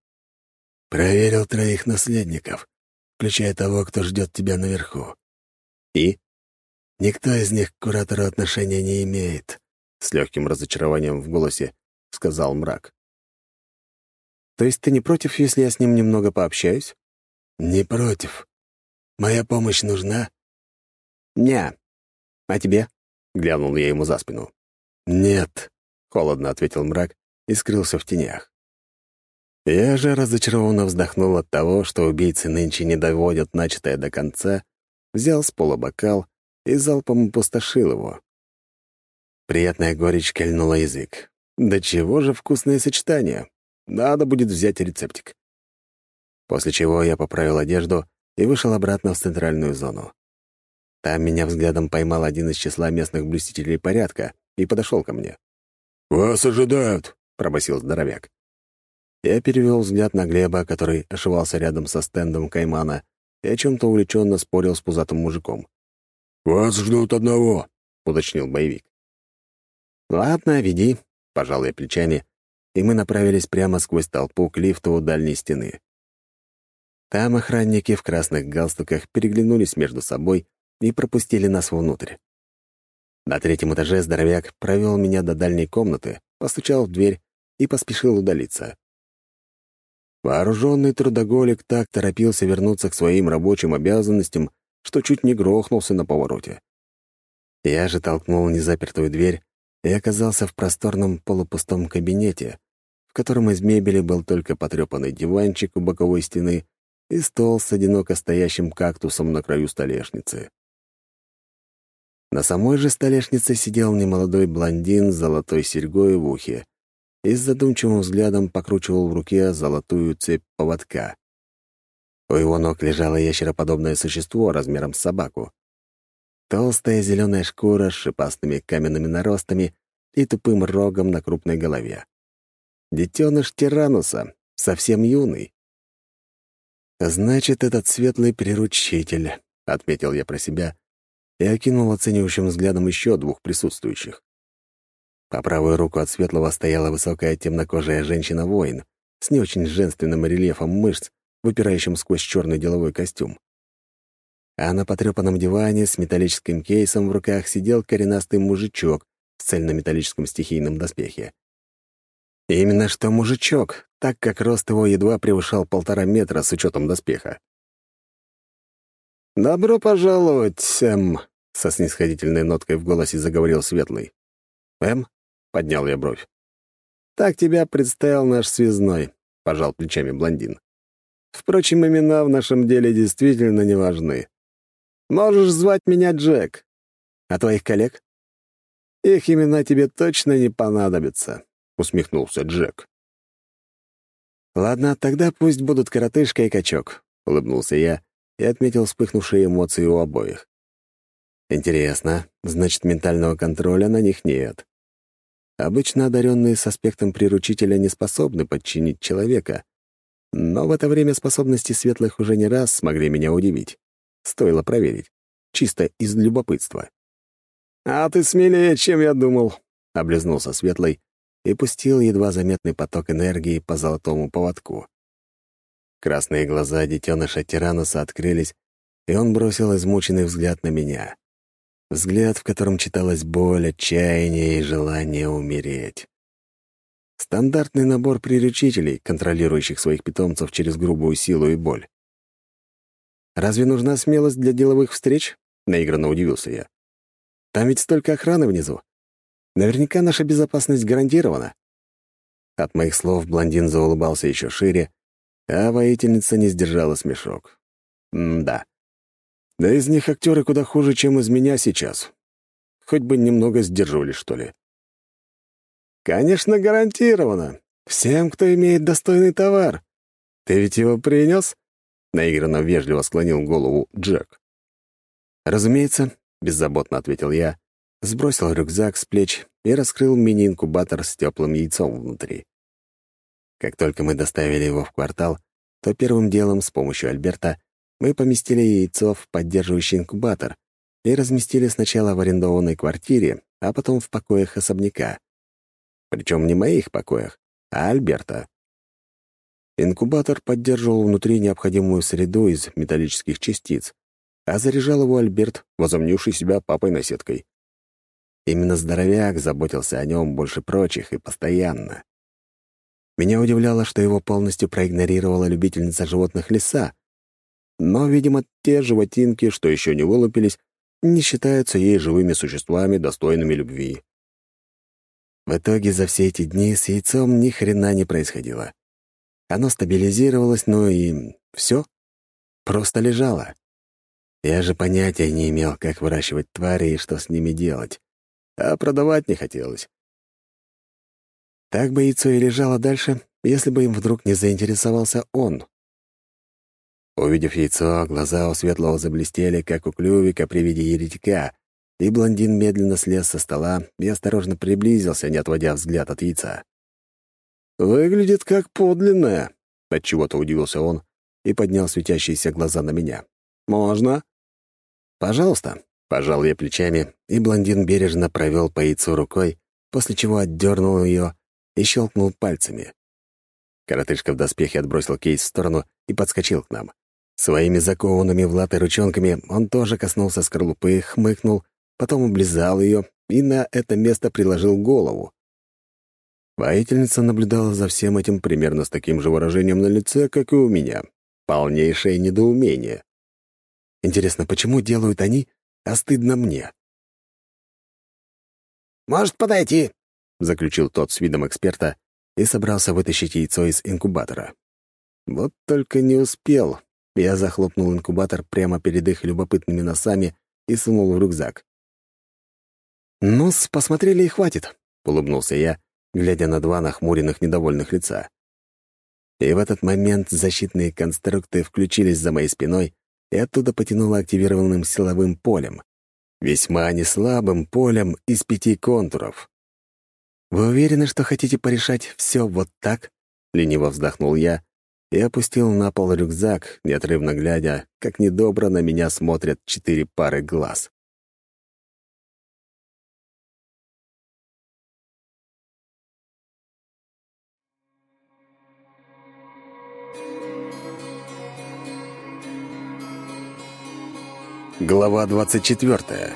«Проверил троих наследников, включая того, кто ждет тебя наверху. И?» «Никто из них к куратору отношения не имеет», — с легким разочарованием в голосе сказал мрак. «То есть ты не против, если я с ним немного пообщаюсь?» «Не против. Моя помощь нужна?» «Не. А тебе?» — глянул я ему за спину. «Нет», — холодно ответил мрак и скрылся в тенях. Я же разочарованно вздохнул от того, что убийцы нынче не доводят начатое до конца, взял с пола бокал и залпом опустошил его. Приятная горечь кольнула язык. Да чего же вкусное сочетание. Надо будет взять рецептик. После чего я поправил одежду и вышел обратно в центральную зону. Там меня взглядом поймал один из числа местных блюстителей порядка и подошел ко мне. «Вас ожидают», — пробасил здоровяк. Я перевел взгляд на Глеба, который ошивался рядом со стендом Каймана и о чем-то увлеченно спорил с пузатым мужиком. «Вас ждут одного», — уточнил боевик. «Ладно, веди», — пожал я плечами, и мы направились прямо сквозь толпу к лифту у дальней стены. Там охранники в красных галстуках переглянулись между собой и пропустили нас внутрь. На третьем этаже здоровяк провел меня до дальней комнаты, постучал в дверь и поспешил удалиться. Вооруженный трудоголик так торопился вернуться к своим рабочим обязанностям, что чуть не грохнулся на повороте. Я же толкнул незапертую дверь и оказался в просторном полупустом кабинете, в котором из мебели был только потрепанный диванчик у боковой стены и стол с одиноко стоящим кактусом на краю столешницы. На самой же столешнице сидел немолодой блондин с золотой серьгой в ухе и с задумчивым взглядом покручивал в руке золотую цепь поводка. У его ног лежало ящероподобное существо размером с собаку. Толстая зеленая шкура с шипастыми каменными наростами и тупым рогом на крупной голове. Детеныш тирануса, совсем юный. Значит, этот светлый приручитель. — отметил я про себя и окинул оценивающим взглядом еще двух присутствующих. По правую руку от Светлого стояла высокая темнокожая женщина-воин с не очень женственным рельефом мышц, выпирающим сквозь черный деловой костюм. А на потрепанном диване с металлическим кейсом в руках сидел коренастый мужичок в цельнометаллическом стихийном доспехе. Именно что мужичок, так как рост его едва превышал полтора метра с учетом доспеха. «Добро пожаловать, Сэм!» — со снисходительной ноткой в голосе заговорил Светлый. «Эм?» — поднял я бровь. «Так тебя представил наш связной», — пожал плечами блондин. «Впрочем, имена в нашем деле действительно не важны. Можешь звать меня Джек. А твоих коллег? Их имена тебе точно не понадобятся», — усмехнулся Джек. «Ладно, тогда пусть будут коротышка и качок», — улыбнулся я и отметил вспыхнувшие эмоции у обоих. «Интересно, значит, ментального контроля на них нет. Обычно одаренные с аспектом приручителя не способны подчинить человека, но в это время способности светлых уже не раз смогли меня удивить. Стоило проверить. Чисто из любопытства. «А ты смелее, чем я думал», — облизнулся Светлый и пустил едва заметный поток энергии по золотому поводку. Красные глаза детеныша Тирануса открылись, и он бросил измученный взгляд на меня. Взгляд, в котором читалась боль, отчаяние и желание умереть. Стандартный набор приручителей, контролирующих своих питомцев через грубую силу и боль. «Разве нужна смелость для деловых встреч?» — наигранно удивился я. «Там ведь столько охраны внизу. Наверняка наша безопасность гарантирована». От моих слов блондин заулыбался еще шире, а воительница не сдержала смешок. М-да. Да из них актеры куда хуже, чем из меня сейчас. Хоть бы немного сдерживали, что ли. «Конечно, гарантированно. Всем, кто имеет достойный товар. Ты ведь его принес?» Наигранно вежливо склонил голову Джек. «Разумеется», — беззаботно ответил я, сбросил рюкзак с плеч и раскрыл мини-инкубатор с теплым яйцом внутри. Как только мы доставили его в квартал, то первым делом с помощью Альберта мы поместили яйцо в поддерживающий инкубатор и разместили сначала в арендованной квартире, а потом в покоях особняка. Причем не моих покоях, а Альберта. Инкубатор поддерживал внутри необходимую среду из металлических частиц, а заряжал его Альберт, возомнивший себя папой-наседкой. Именно здоровяк заботился о нем больше прочих и постоянно. Меня удивляло, что его полностью проигнорировала любительница животных леса. Но, видимо, те животинки, что еще не вылупились, не считаются ей живыми существами, достойными любви. В итоге за все эти дни с яйцом ни хрена не происходило. Оно стабилизировалось, ну и все. Просто лежало. Я же понятия не имел, как выращивать твари и что с ними делать. А продавать не хотелось. Так бы яйцо и лежало дальше, если бы им вдруг не заинтересовался он. Увидев яйцо, глаза у Светлого заблестели, как у клювика при виде еретика, и блондин медленно слез со стола и осторожно приблизился, не отводя взгляд от яйца. «Выглядит как подлинное», — отчего-то удивился он и поднял светящиеся глаза на меня. «Можно?» «Пожалуйста», — пожал я плечами, и блондин бережно провел по яйцу рукой, после чего отдернул ее и щелкнул пальцами. Коротышка в доспехе отбросил кейс в сторону и подскочил к нам. Своими закованными в латы ручонками он тоже коснулся скорлупы, хмыкнул, потом облизал ее и на это место приложил голову. Воительница наблюдала за всем этим примерно с таким же выражением на лице, как и у меня. Полнейшее недоумение. Интересно, почему делают они, а стыдно мне? «Может подойти?» заключил тот с видом эксперта и собрался вытащить яйцо из инкубатора. Вот только не успел. Я захлопнул инкубатор прямо перед их любопытными носами и сунул в рюкзак. ну посмотрели и хватит», — улыбнулся я, глядя на два нахмуренных недовольных лица. И в этот момент защитные конструкты включились за моей спиной, и оттуда потянуло активированным силовым полем. Весьма неслабым полем из пяти контуров. «Вы уверены, что хотите порешать все вот так?» — лениво вздохнул я и опустил на пол рюкзак, неотрывно глядя, как недобро на меня смотрят четыре пары глаз. Глава 24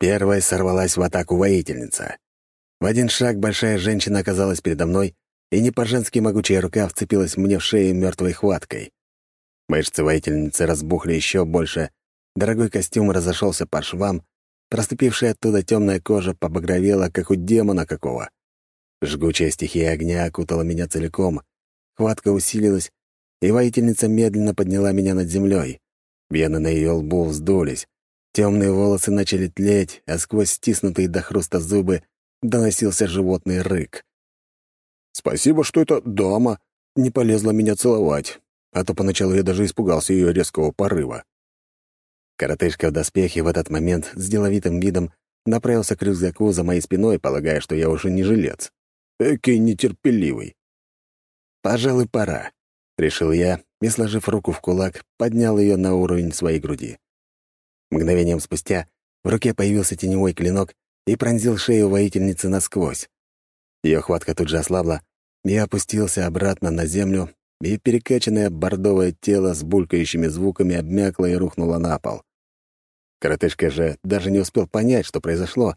Первой сорвалась в атаку воительница. В один шаг большая женщина оказалась передо мной, и не по-женски могучая рука вцепилась мне в шею мертвой хваткой. Мышцы воительницы разбухли еще больше, дорогой костюм разошелся по швам, проступившая оттуда темная кожа побагровела, как у демона какого. Жгучая стихия огня окутала меня целиком, хватка усилилась, и воительница медленно подняла меня над землей. Вены на ее лбу вздулись, темные волосы начали тлеть, а сквозь стиснутые до хруста зубы доносился животный рык. Спасибо, что эта дама не полезла меня целовать, а то поначалу я даже испугался ее резкого порыва. Коротышка в доспехе в этот момент с деловитым видом направился к рюкзаку за моей спиной, полагая, что я уже не жилец. Экий нетерпеливый. «Пожалуй, пора», — решил я и, сложив руку в кулак, поднял ее на уровень своей груди. Мгновением спустя в руке появился теневой клинок и пронзил шею воительницы насквозь. Ее хватка тут же ослабла, я опустился обратно на землю, и перекачанное бордовое тело с булькающими звуками обмякло и рухнуло на пол. Коротышка же даже не успел понять, что произошло,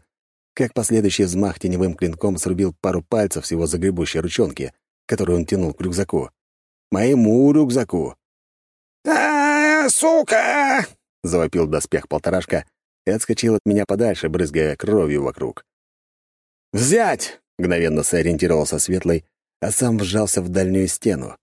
как последующий взмах теневым клинком срубил пару пальцев с его загребущей ручонки, которую он тянул к рюкзаку. Моему рюкзаку. а, -а, -а сука!» — завопил доспех полторашка и отскочил от меня подальше, брызгая кровью вокруг. «Взять!» — мгновенно сориентировался Светлый, а сам вжался в дальнюю стену.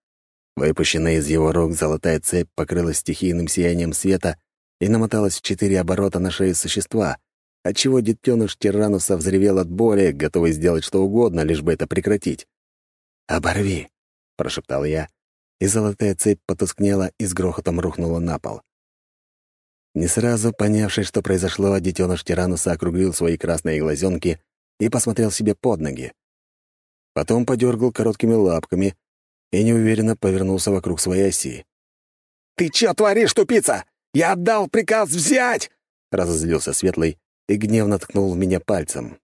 Выпущенная из его рук золотая цепь покрылась стихийным сиянием света и намоталась в четыре оборота на шею существа — отчего детеныш Тирануса взревел от боли, готовый сделать что угодно, лишь бы это прекратить. «Оборви!» — прошептал я, и золотая цепь потускнела и с грохотом рухнула на пол. Не сразу понявший, что произошло, детеныш Тирануса округлил свои красные глазенки и посмотрел себе под ноги. Потом подергал короткими лапками и неуверенно повернулся вокруг своей оси. «Ты чё творишь, тупица? Я отдал приказ взять!» — разозлился Светлый и гневно ткнул в меня пальцем.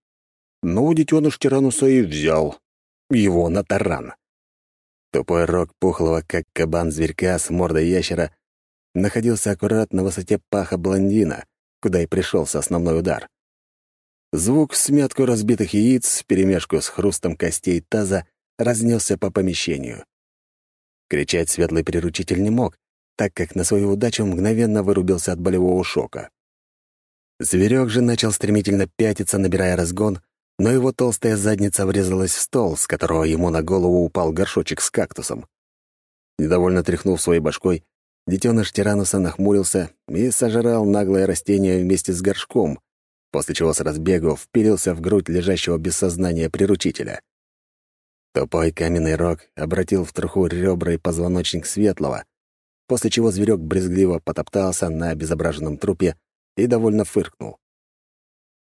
Ну, детеныш тирануса и взял. Его на таран. Тупой рог пухлого, как кабан зверька с мордой ящера, находился аккурат на высоте паха блондина, куда и пришелся основной удар. Звук смятку разбитых яиц вперемешку с хрустом костей таза разнесся по помещению. Кричать светлый приручитель не мог, так как на свою удачу мгновенно вырубился от болевого шока. Зверек же начал стремительно пятиться, набирая разгон, но его толстая задница врезалась в стол, с которого ему на голову упал горшочек с кактусом. Недовольно тряхнув своей башкой, детеныш тирануса нахмурился и сожрал наглое растение вместе с горшком, после чего с разбегу впилился в грудь лежащего без сознания приручителя. Тупой каменный рог обратил в труху ребра и позвоночник светлого, после чего зверек брезгливо потоптался на обезображенном трупе и довольно фыркнул.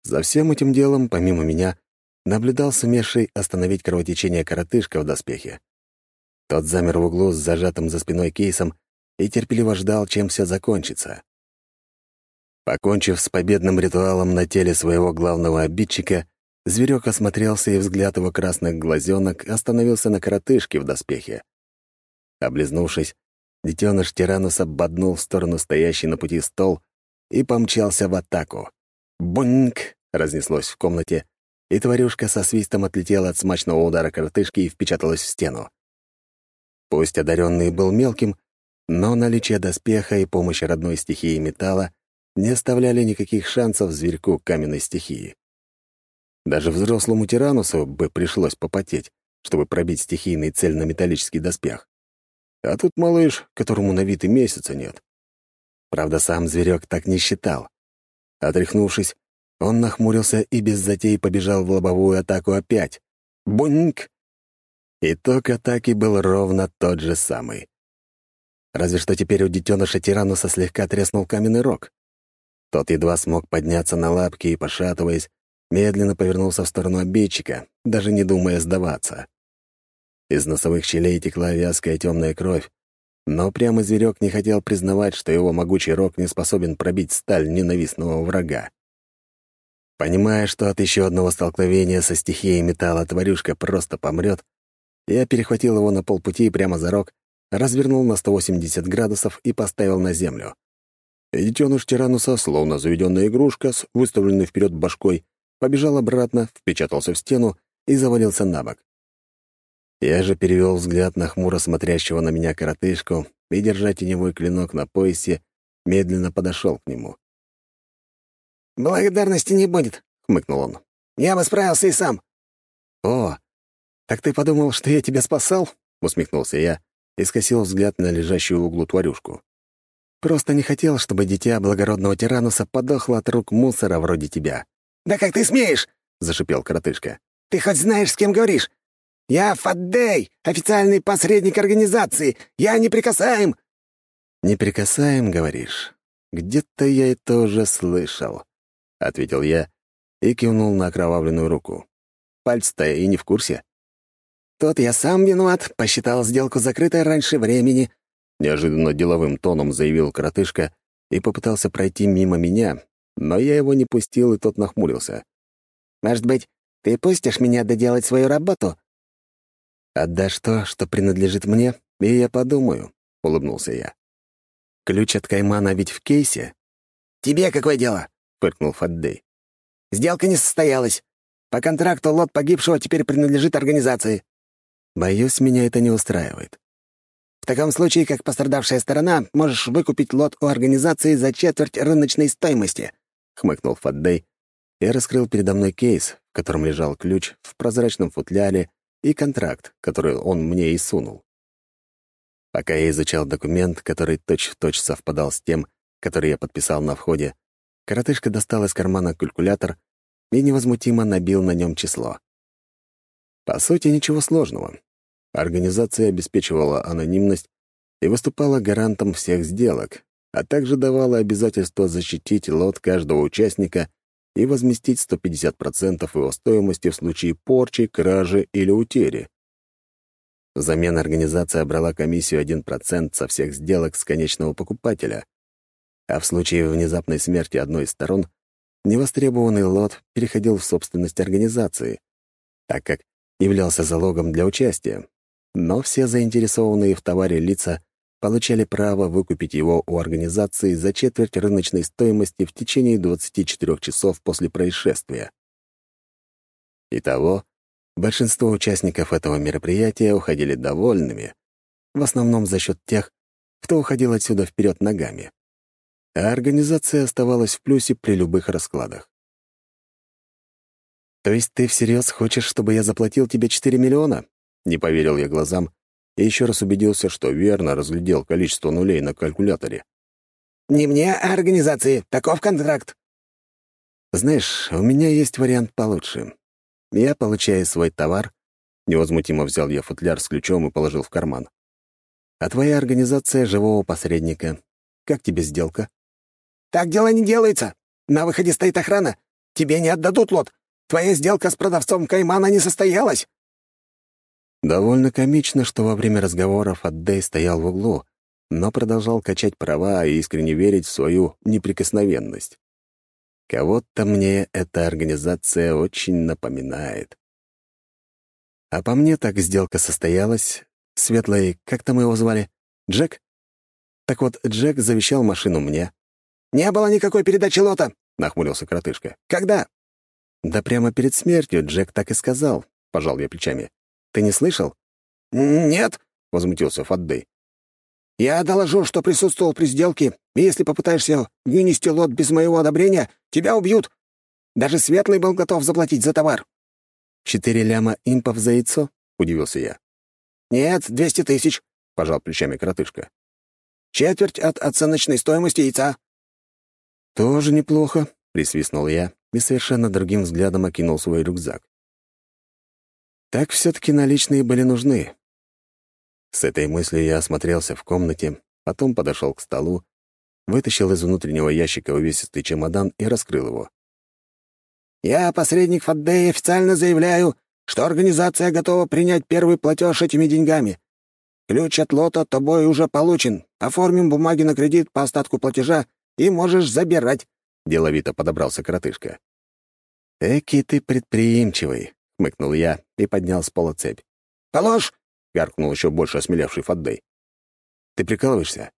За всем этим делом, помимо меня, наблюдал сумевший остановить кровотечение коротышка в доспехе. Тот замер в углу с зажатым за спиной кейсом и терпеливо ждал, чем все закончится. Покончив с победным ритуалом на теле своего главного обидчика, зверек осмотрелся, и взгляд его красных глазенок остановился на коротышке в доспехе. Облизнувшись, детеныш тирануса боднул в сторону стоящий на пути стол и помчался в атаку. «Буньк!» — разнеслось в комнате, и тварюшка со свистом отлетела от смачного удара коротышки и впечаталась в стену. Пусть одаренный был мелким, но наличие доспеха и помощи родной стихии металла не оставляли никаких шансов зверьку каменной стихии. Даже взрослому тиранусу бы пришлось попотеть, чтобы пробить стихийный цельнометаллический доспех. А тут малыш, которому на вид и месяца нет. Правда, сам зверек так не считал. Отряхнувшись, он нахмурился и без затей побежал в лобовую атаку опять. Буньк! Итог атаки был ровно тот же самый. Разве что теперь у детеныша Тирануса слегка треснул каменный рог. Тот едва смог подняться на лапки и, пошатываясь, медленно повернулся в сторону обидчика, даже не думая сдаваться. Из носовых щелей текла вязкая темная кровь, но прямо зверек не хотел признавать, что его могучий рог не способен пробить сталь ненавистного врага. Понимая, что от еще одного столкновения со стихией металла тварюшка просто помрет, я перехватил его на полпути прямо за рог, развернул на 180 градусов и поставил на землю. И детеныш тирануса, словно заведенная игрушка с выставленной вперед башкой, побежал обратно, впечатался в стену и завалился на бок. Я же перевел взгляд на хмуро смотрящего на меня коротышку и, держа теневой клинок на поясе, медленно подошел к нему. «Благодарности не будет», — хмыкнул он. «Я бы справился и сам». «О, так ты подумал, что я тебя спасал?» — усмехнулся я и скосил взгляд на лежащую в углу тварюшку. «Просто не хотел, чтобы дитя благородного тирануса подохло от рук мусора вроде тебя». «Да как ты смеешь?» — зашипел коротышка. «Ты хоть знаешь, с кем говоришь? Я Фаддей, официальный посредник организации. Я неприкасаем!» «Неприкасаем, говоришь? Где-то я это уже слышал», — ответил я и кивнул на окровавленную руку. «Пальцы-то и не в курсе». «Тот я сам виноват, посчитал сделку закрытой раньше времени», — неожиданно деловым тоном заявил коротышка и попытался пройти мимо меня, но я его не пустил, и тот нахмурился. «Может быть, ты пустишь меня доделать свою работу?» «Отдашь то, что принадлежит мне, и я подумаю», — улыбнулся я. «Ключ от Каймана ведь в кейсе?» «Тебе какое дело?» — фыркнул Фаддей. «Сделка не состоялась. По контракту лот погибшего теперь принадлежит организации». «Боюсь, меня это не устраивает». «В таком случае, как пострадавшая сторона, можешь выкупить лот у организации за четверть рыночной стоимости», — хмыкнул Фаддей и раскрыл передо мной кейс, в котором лежал ключ в прозрачном футляре и контракт, который он мне и сунул. Пока я изучал документ, который точь-в-точь точь совпадал с тем, который я подписал на входе, коротышка достал из кармана калькулятор и невозмутимо набил на нем число. По сути, ничего сложного. Организация обеспечивала анонимность и выступала гарантом всех сделок, а также давала обязательство защитить лот каждого участника и возместить 150% его стоимости в случае порчи, кражи или утери. Взамен организация брала комиссию 1% со всех сделок с конечного покупателя, а в случае внезапной смерти одной из сторон невостребованный лот переходил в собственность организации, так как являлся залогом для участия, но все заинтересованные в товаре лица получали право выкупить его у организации за четверть рыночной стоимости в течение 24 часов после происшествия. Итого, большинство участников этого мероприятия уходили довольными, в основном за счет тех, кто уходил отсюда вперед ногами. А организация оставалась в плюсе при любых раскладах. «То есть ты всерьез хочешь, чтобы я заплатил тебе 4 миллиона?» Не поверил я глазам, и еще раз убедился, что верно разглядел количество нулей на калькуляторе. «Не мне, а организации. Таков контракт». «Знаешь, у меня есть вариант получше. Я получаю свой товар». Невозмутимо взял я футляр с ключом и положил в карман. «А твоя организация живого посредника. Как тебе сделка?» «Так дело не делается. На выходе стоит охрана. Тебе не отдадут лот. Твоя сделка с продавцом Каймана не состоялась». Довольно комично, что во время разговоров Аддей стоял в углу, но продолжал качать права и искренне верить в свою неприкосновенность. Кого-то мне эта организация очень напоминает. А по мне так сделка состоялась. Светлый, как там его звали? Джек? Так вот, Джек завещал машину мне. «Не было никакой передачи лота», — нахмурился коротышка. «Когда?» «Да прямо перед смертью Джек так и сказал», — пожал я плечами. Ты не слышал?» «Нет», — возмутился Фаддей. «Я доложу, что присутствовал при сделке, и если попытаешься вынести лот без моего одобрения, тебя убьют. Даже Светлый был готов заплатить за товар». «Четыре ляма импов за яйцо?» — удивился я. «Нет, двести тысяч», — пожал плечами коротышка. «Четверть от оценочной стоимости яйца». «Тоже неплохо», — присвистнул я и совершенно другим взглядом окинул свой рюкзак. Так все-таки наличные были нужны. С этой мыслью я осмотрелся в комнате, потом подошел к столу вытащил из внутреннего ящика увесистый чемодан и раскрыл его. «Я, посредник Фаддей, официально заявляю, что организация готова принять первый платеж этими деньгами. Ключ от лота тобой уже получен. Оформим бумаги на кредит по остатку платежа и можешь забирать», — деловито подобрался коротышка. «Эки ты предприимчивый», — хмыкнул я и поднял с пола цепь. «Положь!» — гаркнул еще больше осмелевший Фаддей. «Ты прикалываешься?»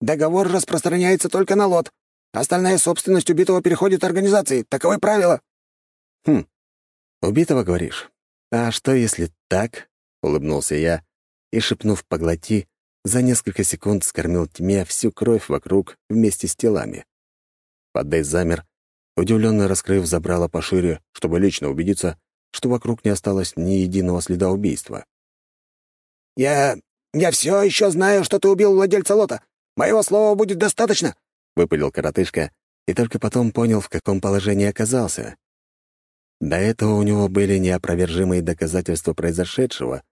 «Договор распространяется только на лот. Остальная собственность убитого переходит организации. Таковы правила». «Хм, убитого, говоришь? А что, если так?» — улыбнулся я и, шепнув «поглоти», за несколько секунд скормил тьме всю кровь вокруг вместе с телами. Фаддей замер, удивленно раскрыв забрало пошире, чтобы лично убедиться, что вокруг не осталось ни единого следа убийства. «Я... я все еще знаю, что ты убил владельца лота. Моего слова будет достаточно», — выпалил коротышка, и только потом понял, в каком положении оказался. До этого у него были неопровержимые доказательства произошедшего,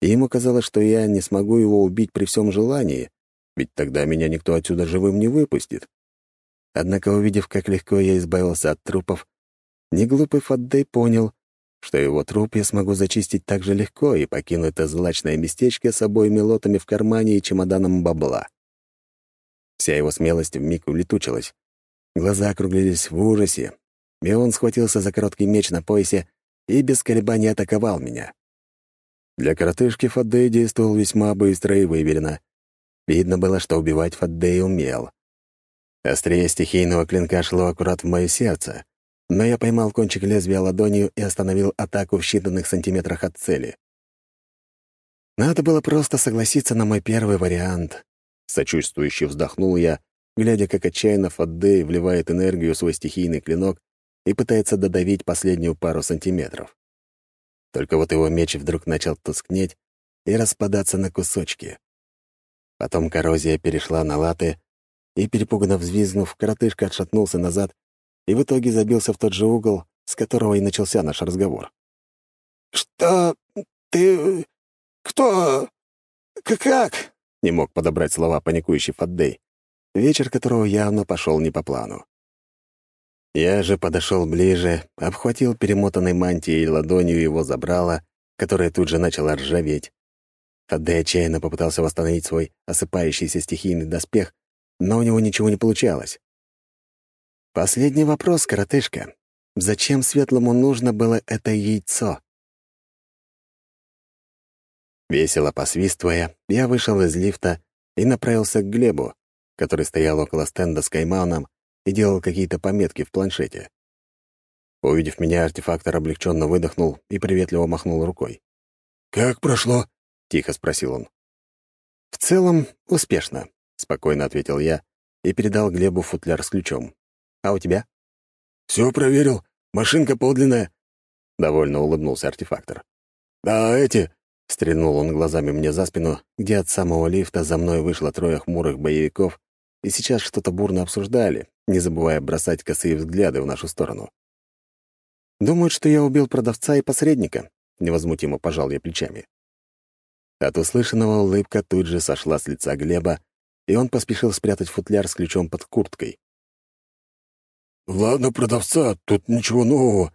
и ему казалось, что я не смогу его убить при всем желании, ведь тогда меня никто отсюда живым не выпустит. Однако, увидев, как легко я избавился от трупов, неглупый Фаддей понял, что его труп я смогу зачистить так же легко и покину это злачное местечко с обоими лотами в кармане и чемоданом бабла. Вся его смелость вмиг улетучилась. Глаза округлились в ужасе, и он схватился за короткий меч на поясе и без колебаний атаковал меня. Для коротышки Фаддей действовал весьма быстро и выверенно. Видно было, что убивать Фаддей умел. Острее стихийного клинка шло аккурат в мое сердце, но я поймал кончик лезвия ладонью и остановил атаку в считанных сантиметрах от цели. Надо было просто согласиться на мой первый вариант. Сочувствующе вздохнул я, глядя, как отчаянно Фаддей вливает энергию в свой стихийный клинок и пытается додавить последнюю пару сантиметров. Только вот его меч вдруг начал тускнеть и распадаться на кусочки. Потом коррозия перешла на латы, и, перепуганно взвизгнув, коротышка отшатнулся назад и в итоге забился в тот же угол, с которого и начался наш разговор. «Что ты... кто... как?» — не мог подобрать слова паникующий Фаддей, вечер которого явно пошел не по плану. Я же подошел ближе, обхватил перемотанной мантией ладонью его забрала, которая тут же начала ржаветь. Фаддей отчаянно попытался восстановить свой осыпающийся стихийный доспех, но у него ничего не получалось. Последний вопрос, коротышка. Зачем Светлому нужно было это яйцо? Весело посвистывая, я вышел из лифта и направился к Глебу, который стоял около стенда с кайманом и делал какие-то пометки в планшете. Увидев меня, артефактор облегченно выдохнул и приветливо махнул рукой. «Как прошло?» — тихо спросил он. «В целом, успешно», — спокойно ответил я и передал Глебу футляр с ключом. «А у тебя?» «Все проверил. Машинка подлинная», — довольно улыбнулся артефактор. «Да, эти...» — стрельнул он глазами мне за спину, где от самого лифта за мной вышло трое хмурых боевиков и сейчас что-то бурно обсуждали, не забывая бросать косые взгляды в нашу сторону. «Думают, что я убил продавца и посредника», — невозмутимо пожал я плечами. От услышанного улыбка тут же сошла с лица Глеба, и он поспешил спрятать футляр с ключом под курткой. «Ладно, продавца, тут ничего нового.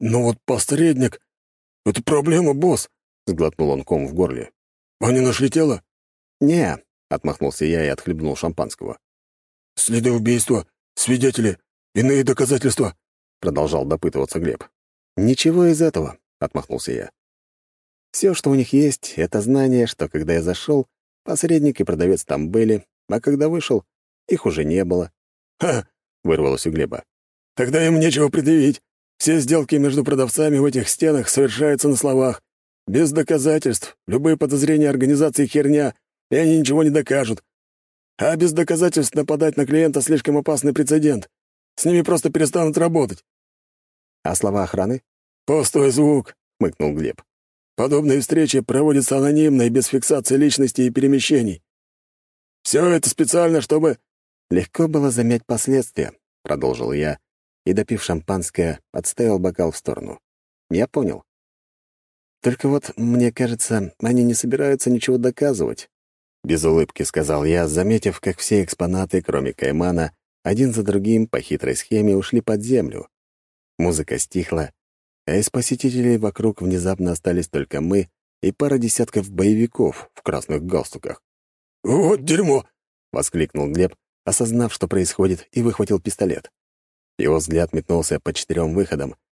Но вот посредник — это проблема, босс», — сглотнул он ком в горле. «Они нашли тело?» «Не», — отмахнулся я и отхлебнул шампанского. «Следы убийства, свидетели, иные доказательства?» — продолжал допытываться Глеб. «Ничего из этого», — отмахнулся я. Все, что у них есть, — это знание, что когда я зашел, посредник и продавец там были, а когда вышел, их уже не было. «Ха!» — вырвалось у Глеба. «Тогда им нечего предъявить. Все сделки между продавцами в этих стенах совершаются на словах. Без доказательств. Любые подозрения организации — херня, и они ничего не докажут. А без доказательств нападать на клиента слишком опасный прецедент. С ними просто перестанут работать. А слова охраны? «Пустой звук», — хмыкнул Глеб. «Подобные встречи проводятся анонимно и без фиксации личности и перемещений. Все это специально, чтобы...» «Легко было замять последствия», — продолжил я, и, допив шампанское, отставил бокал в сторону. «Я понял. Только вот, мне кажется, они не собираются ничего доказывать. без улыбки сказал я, заметив, как все экспонаты, кроме Каймана, один за другим по хитрой схеме ушли под землю. Музыка стихла, а из посетителей вокруг внезапно остались только мы и пара десятков боевиков в красных галстуках. «Вот дерьмо!» — воскликнул Глеб, осознав, что происходит, и выхватил пистолет. Его взгляд метнулся по четырем выходам,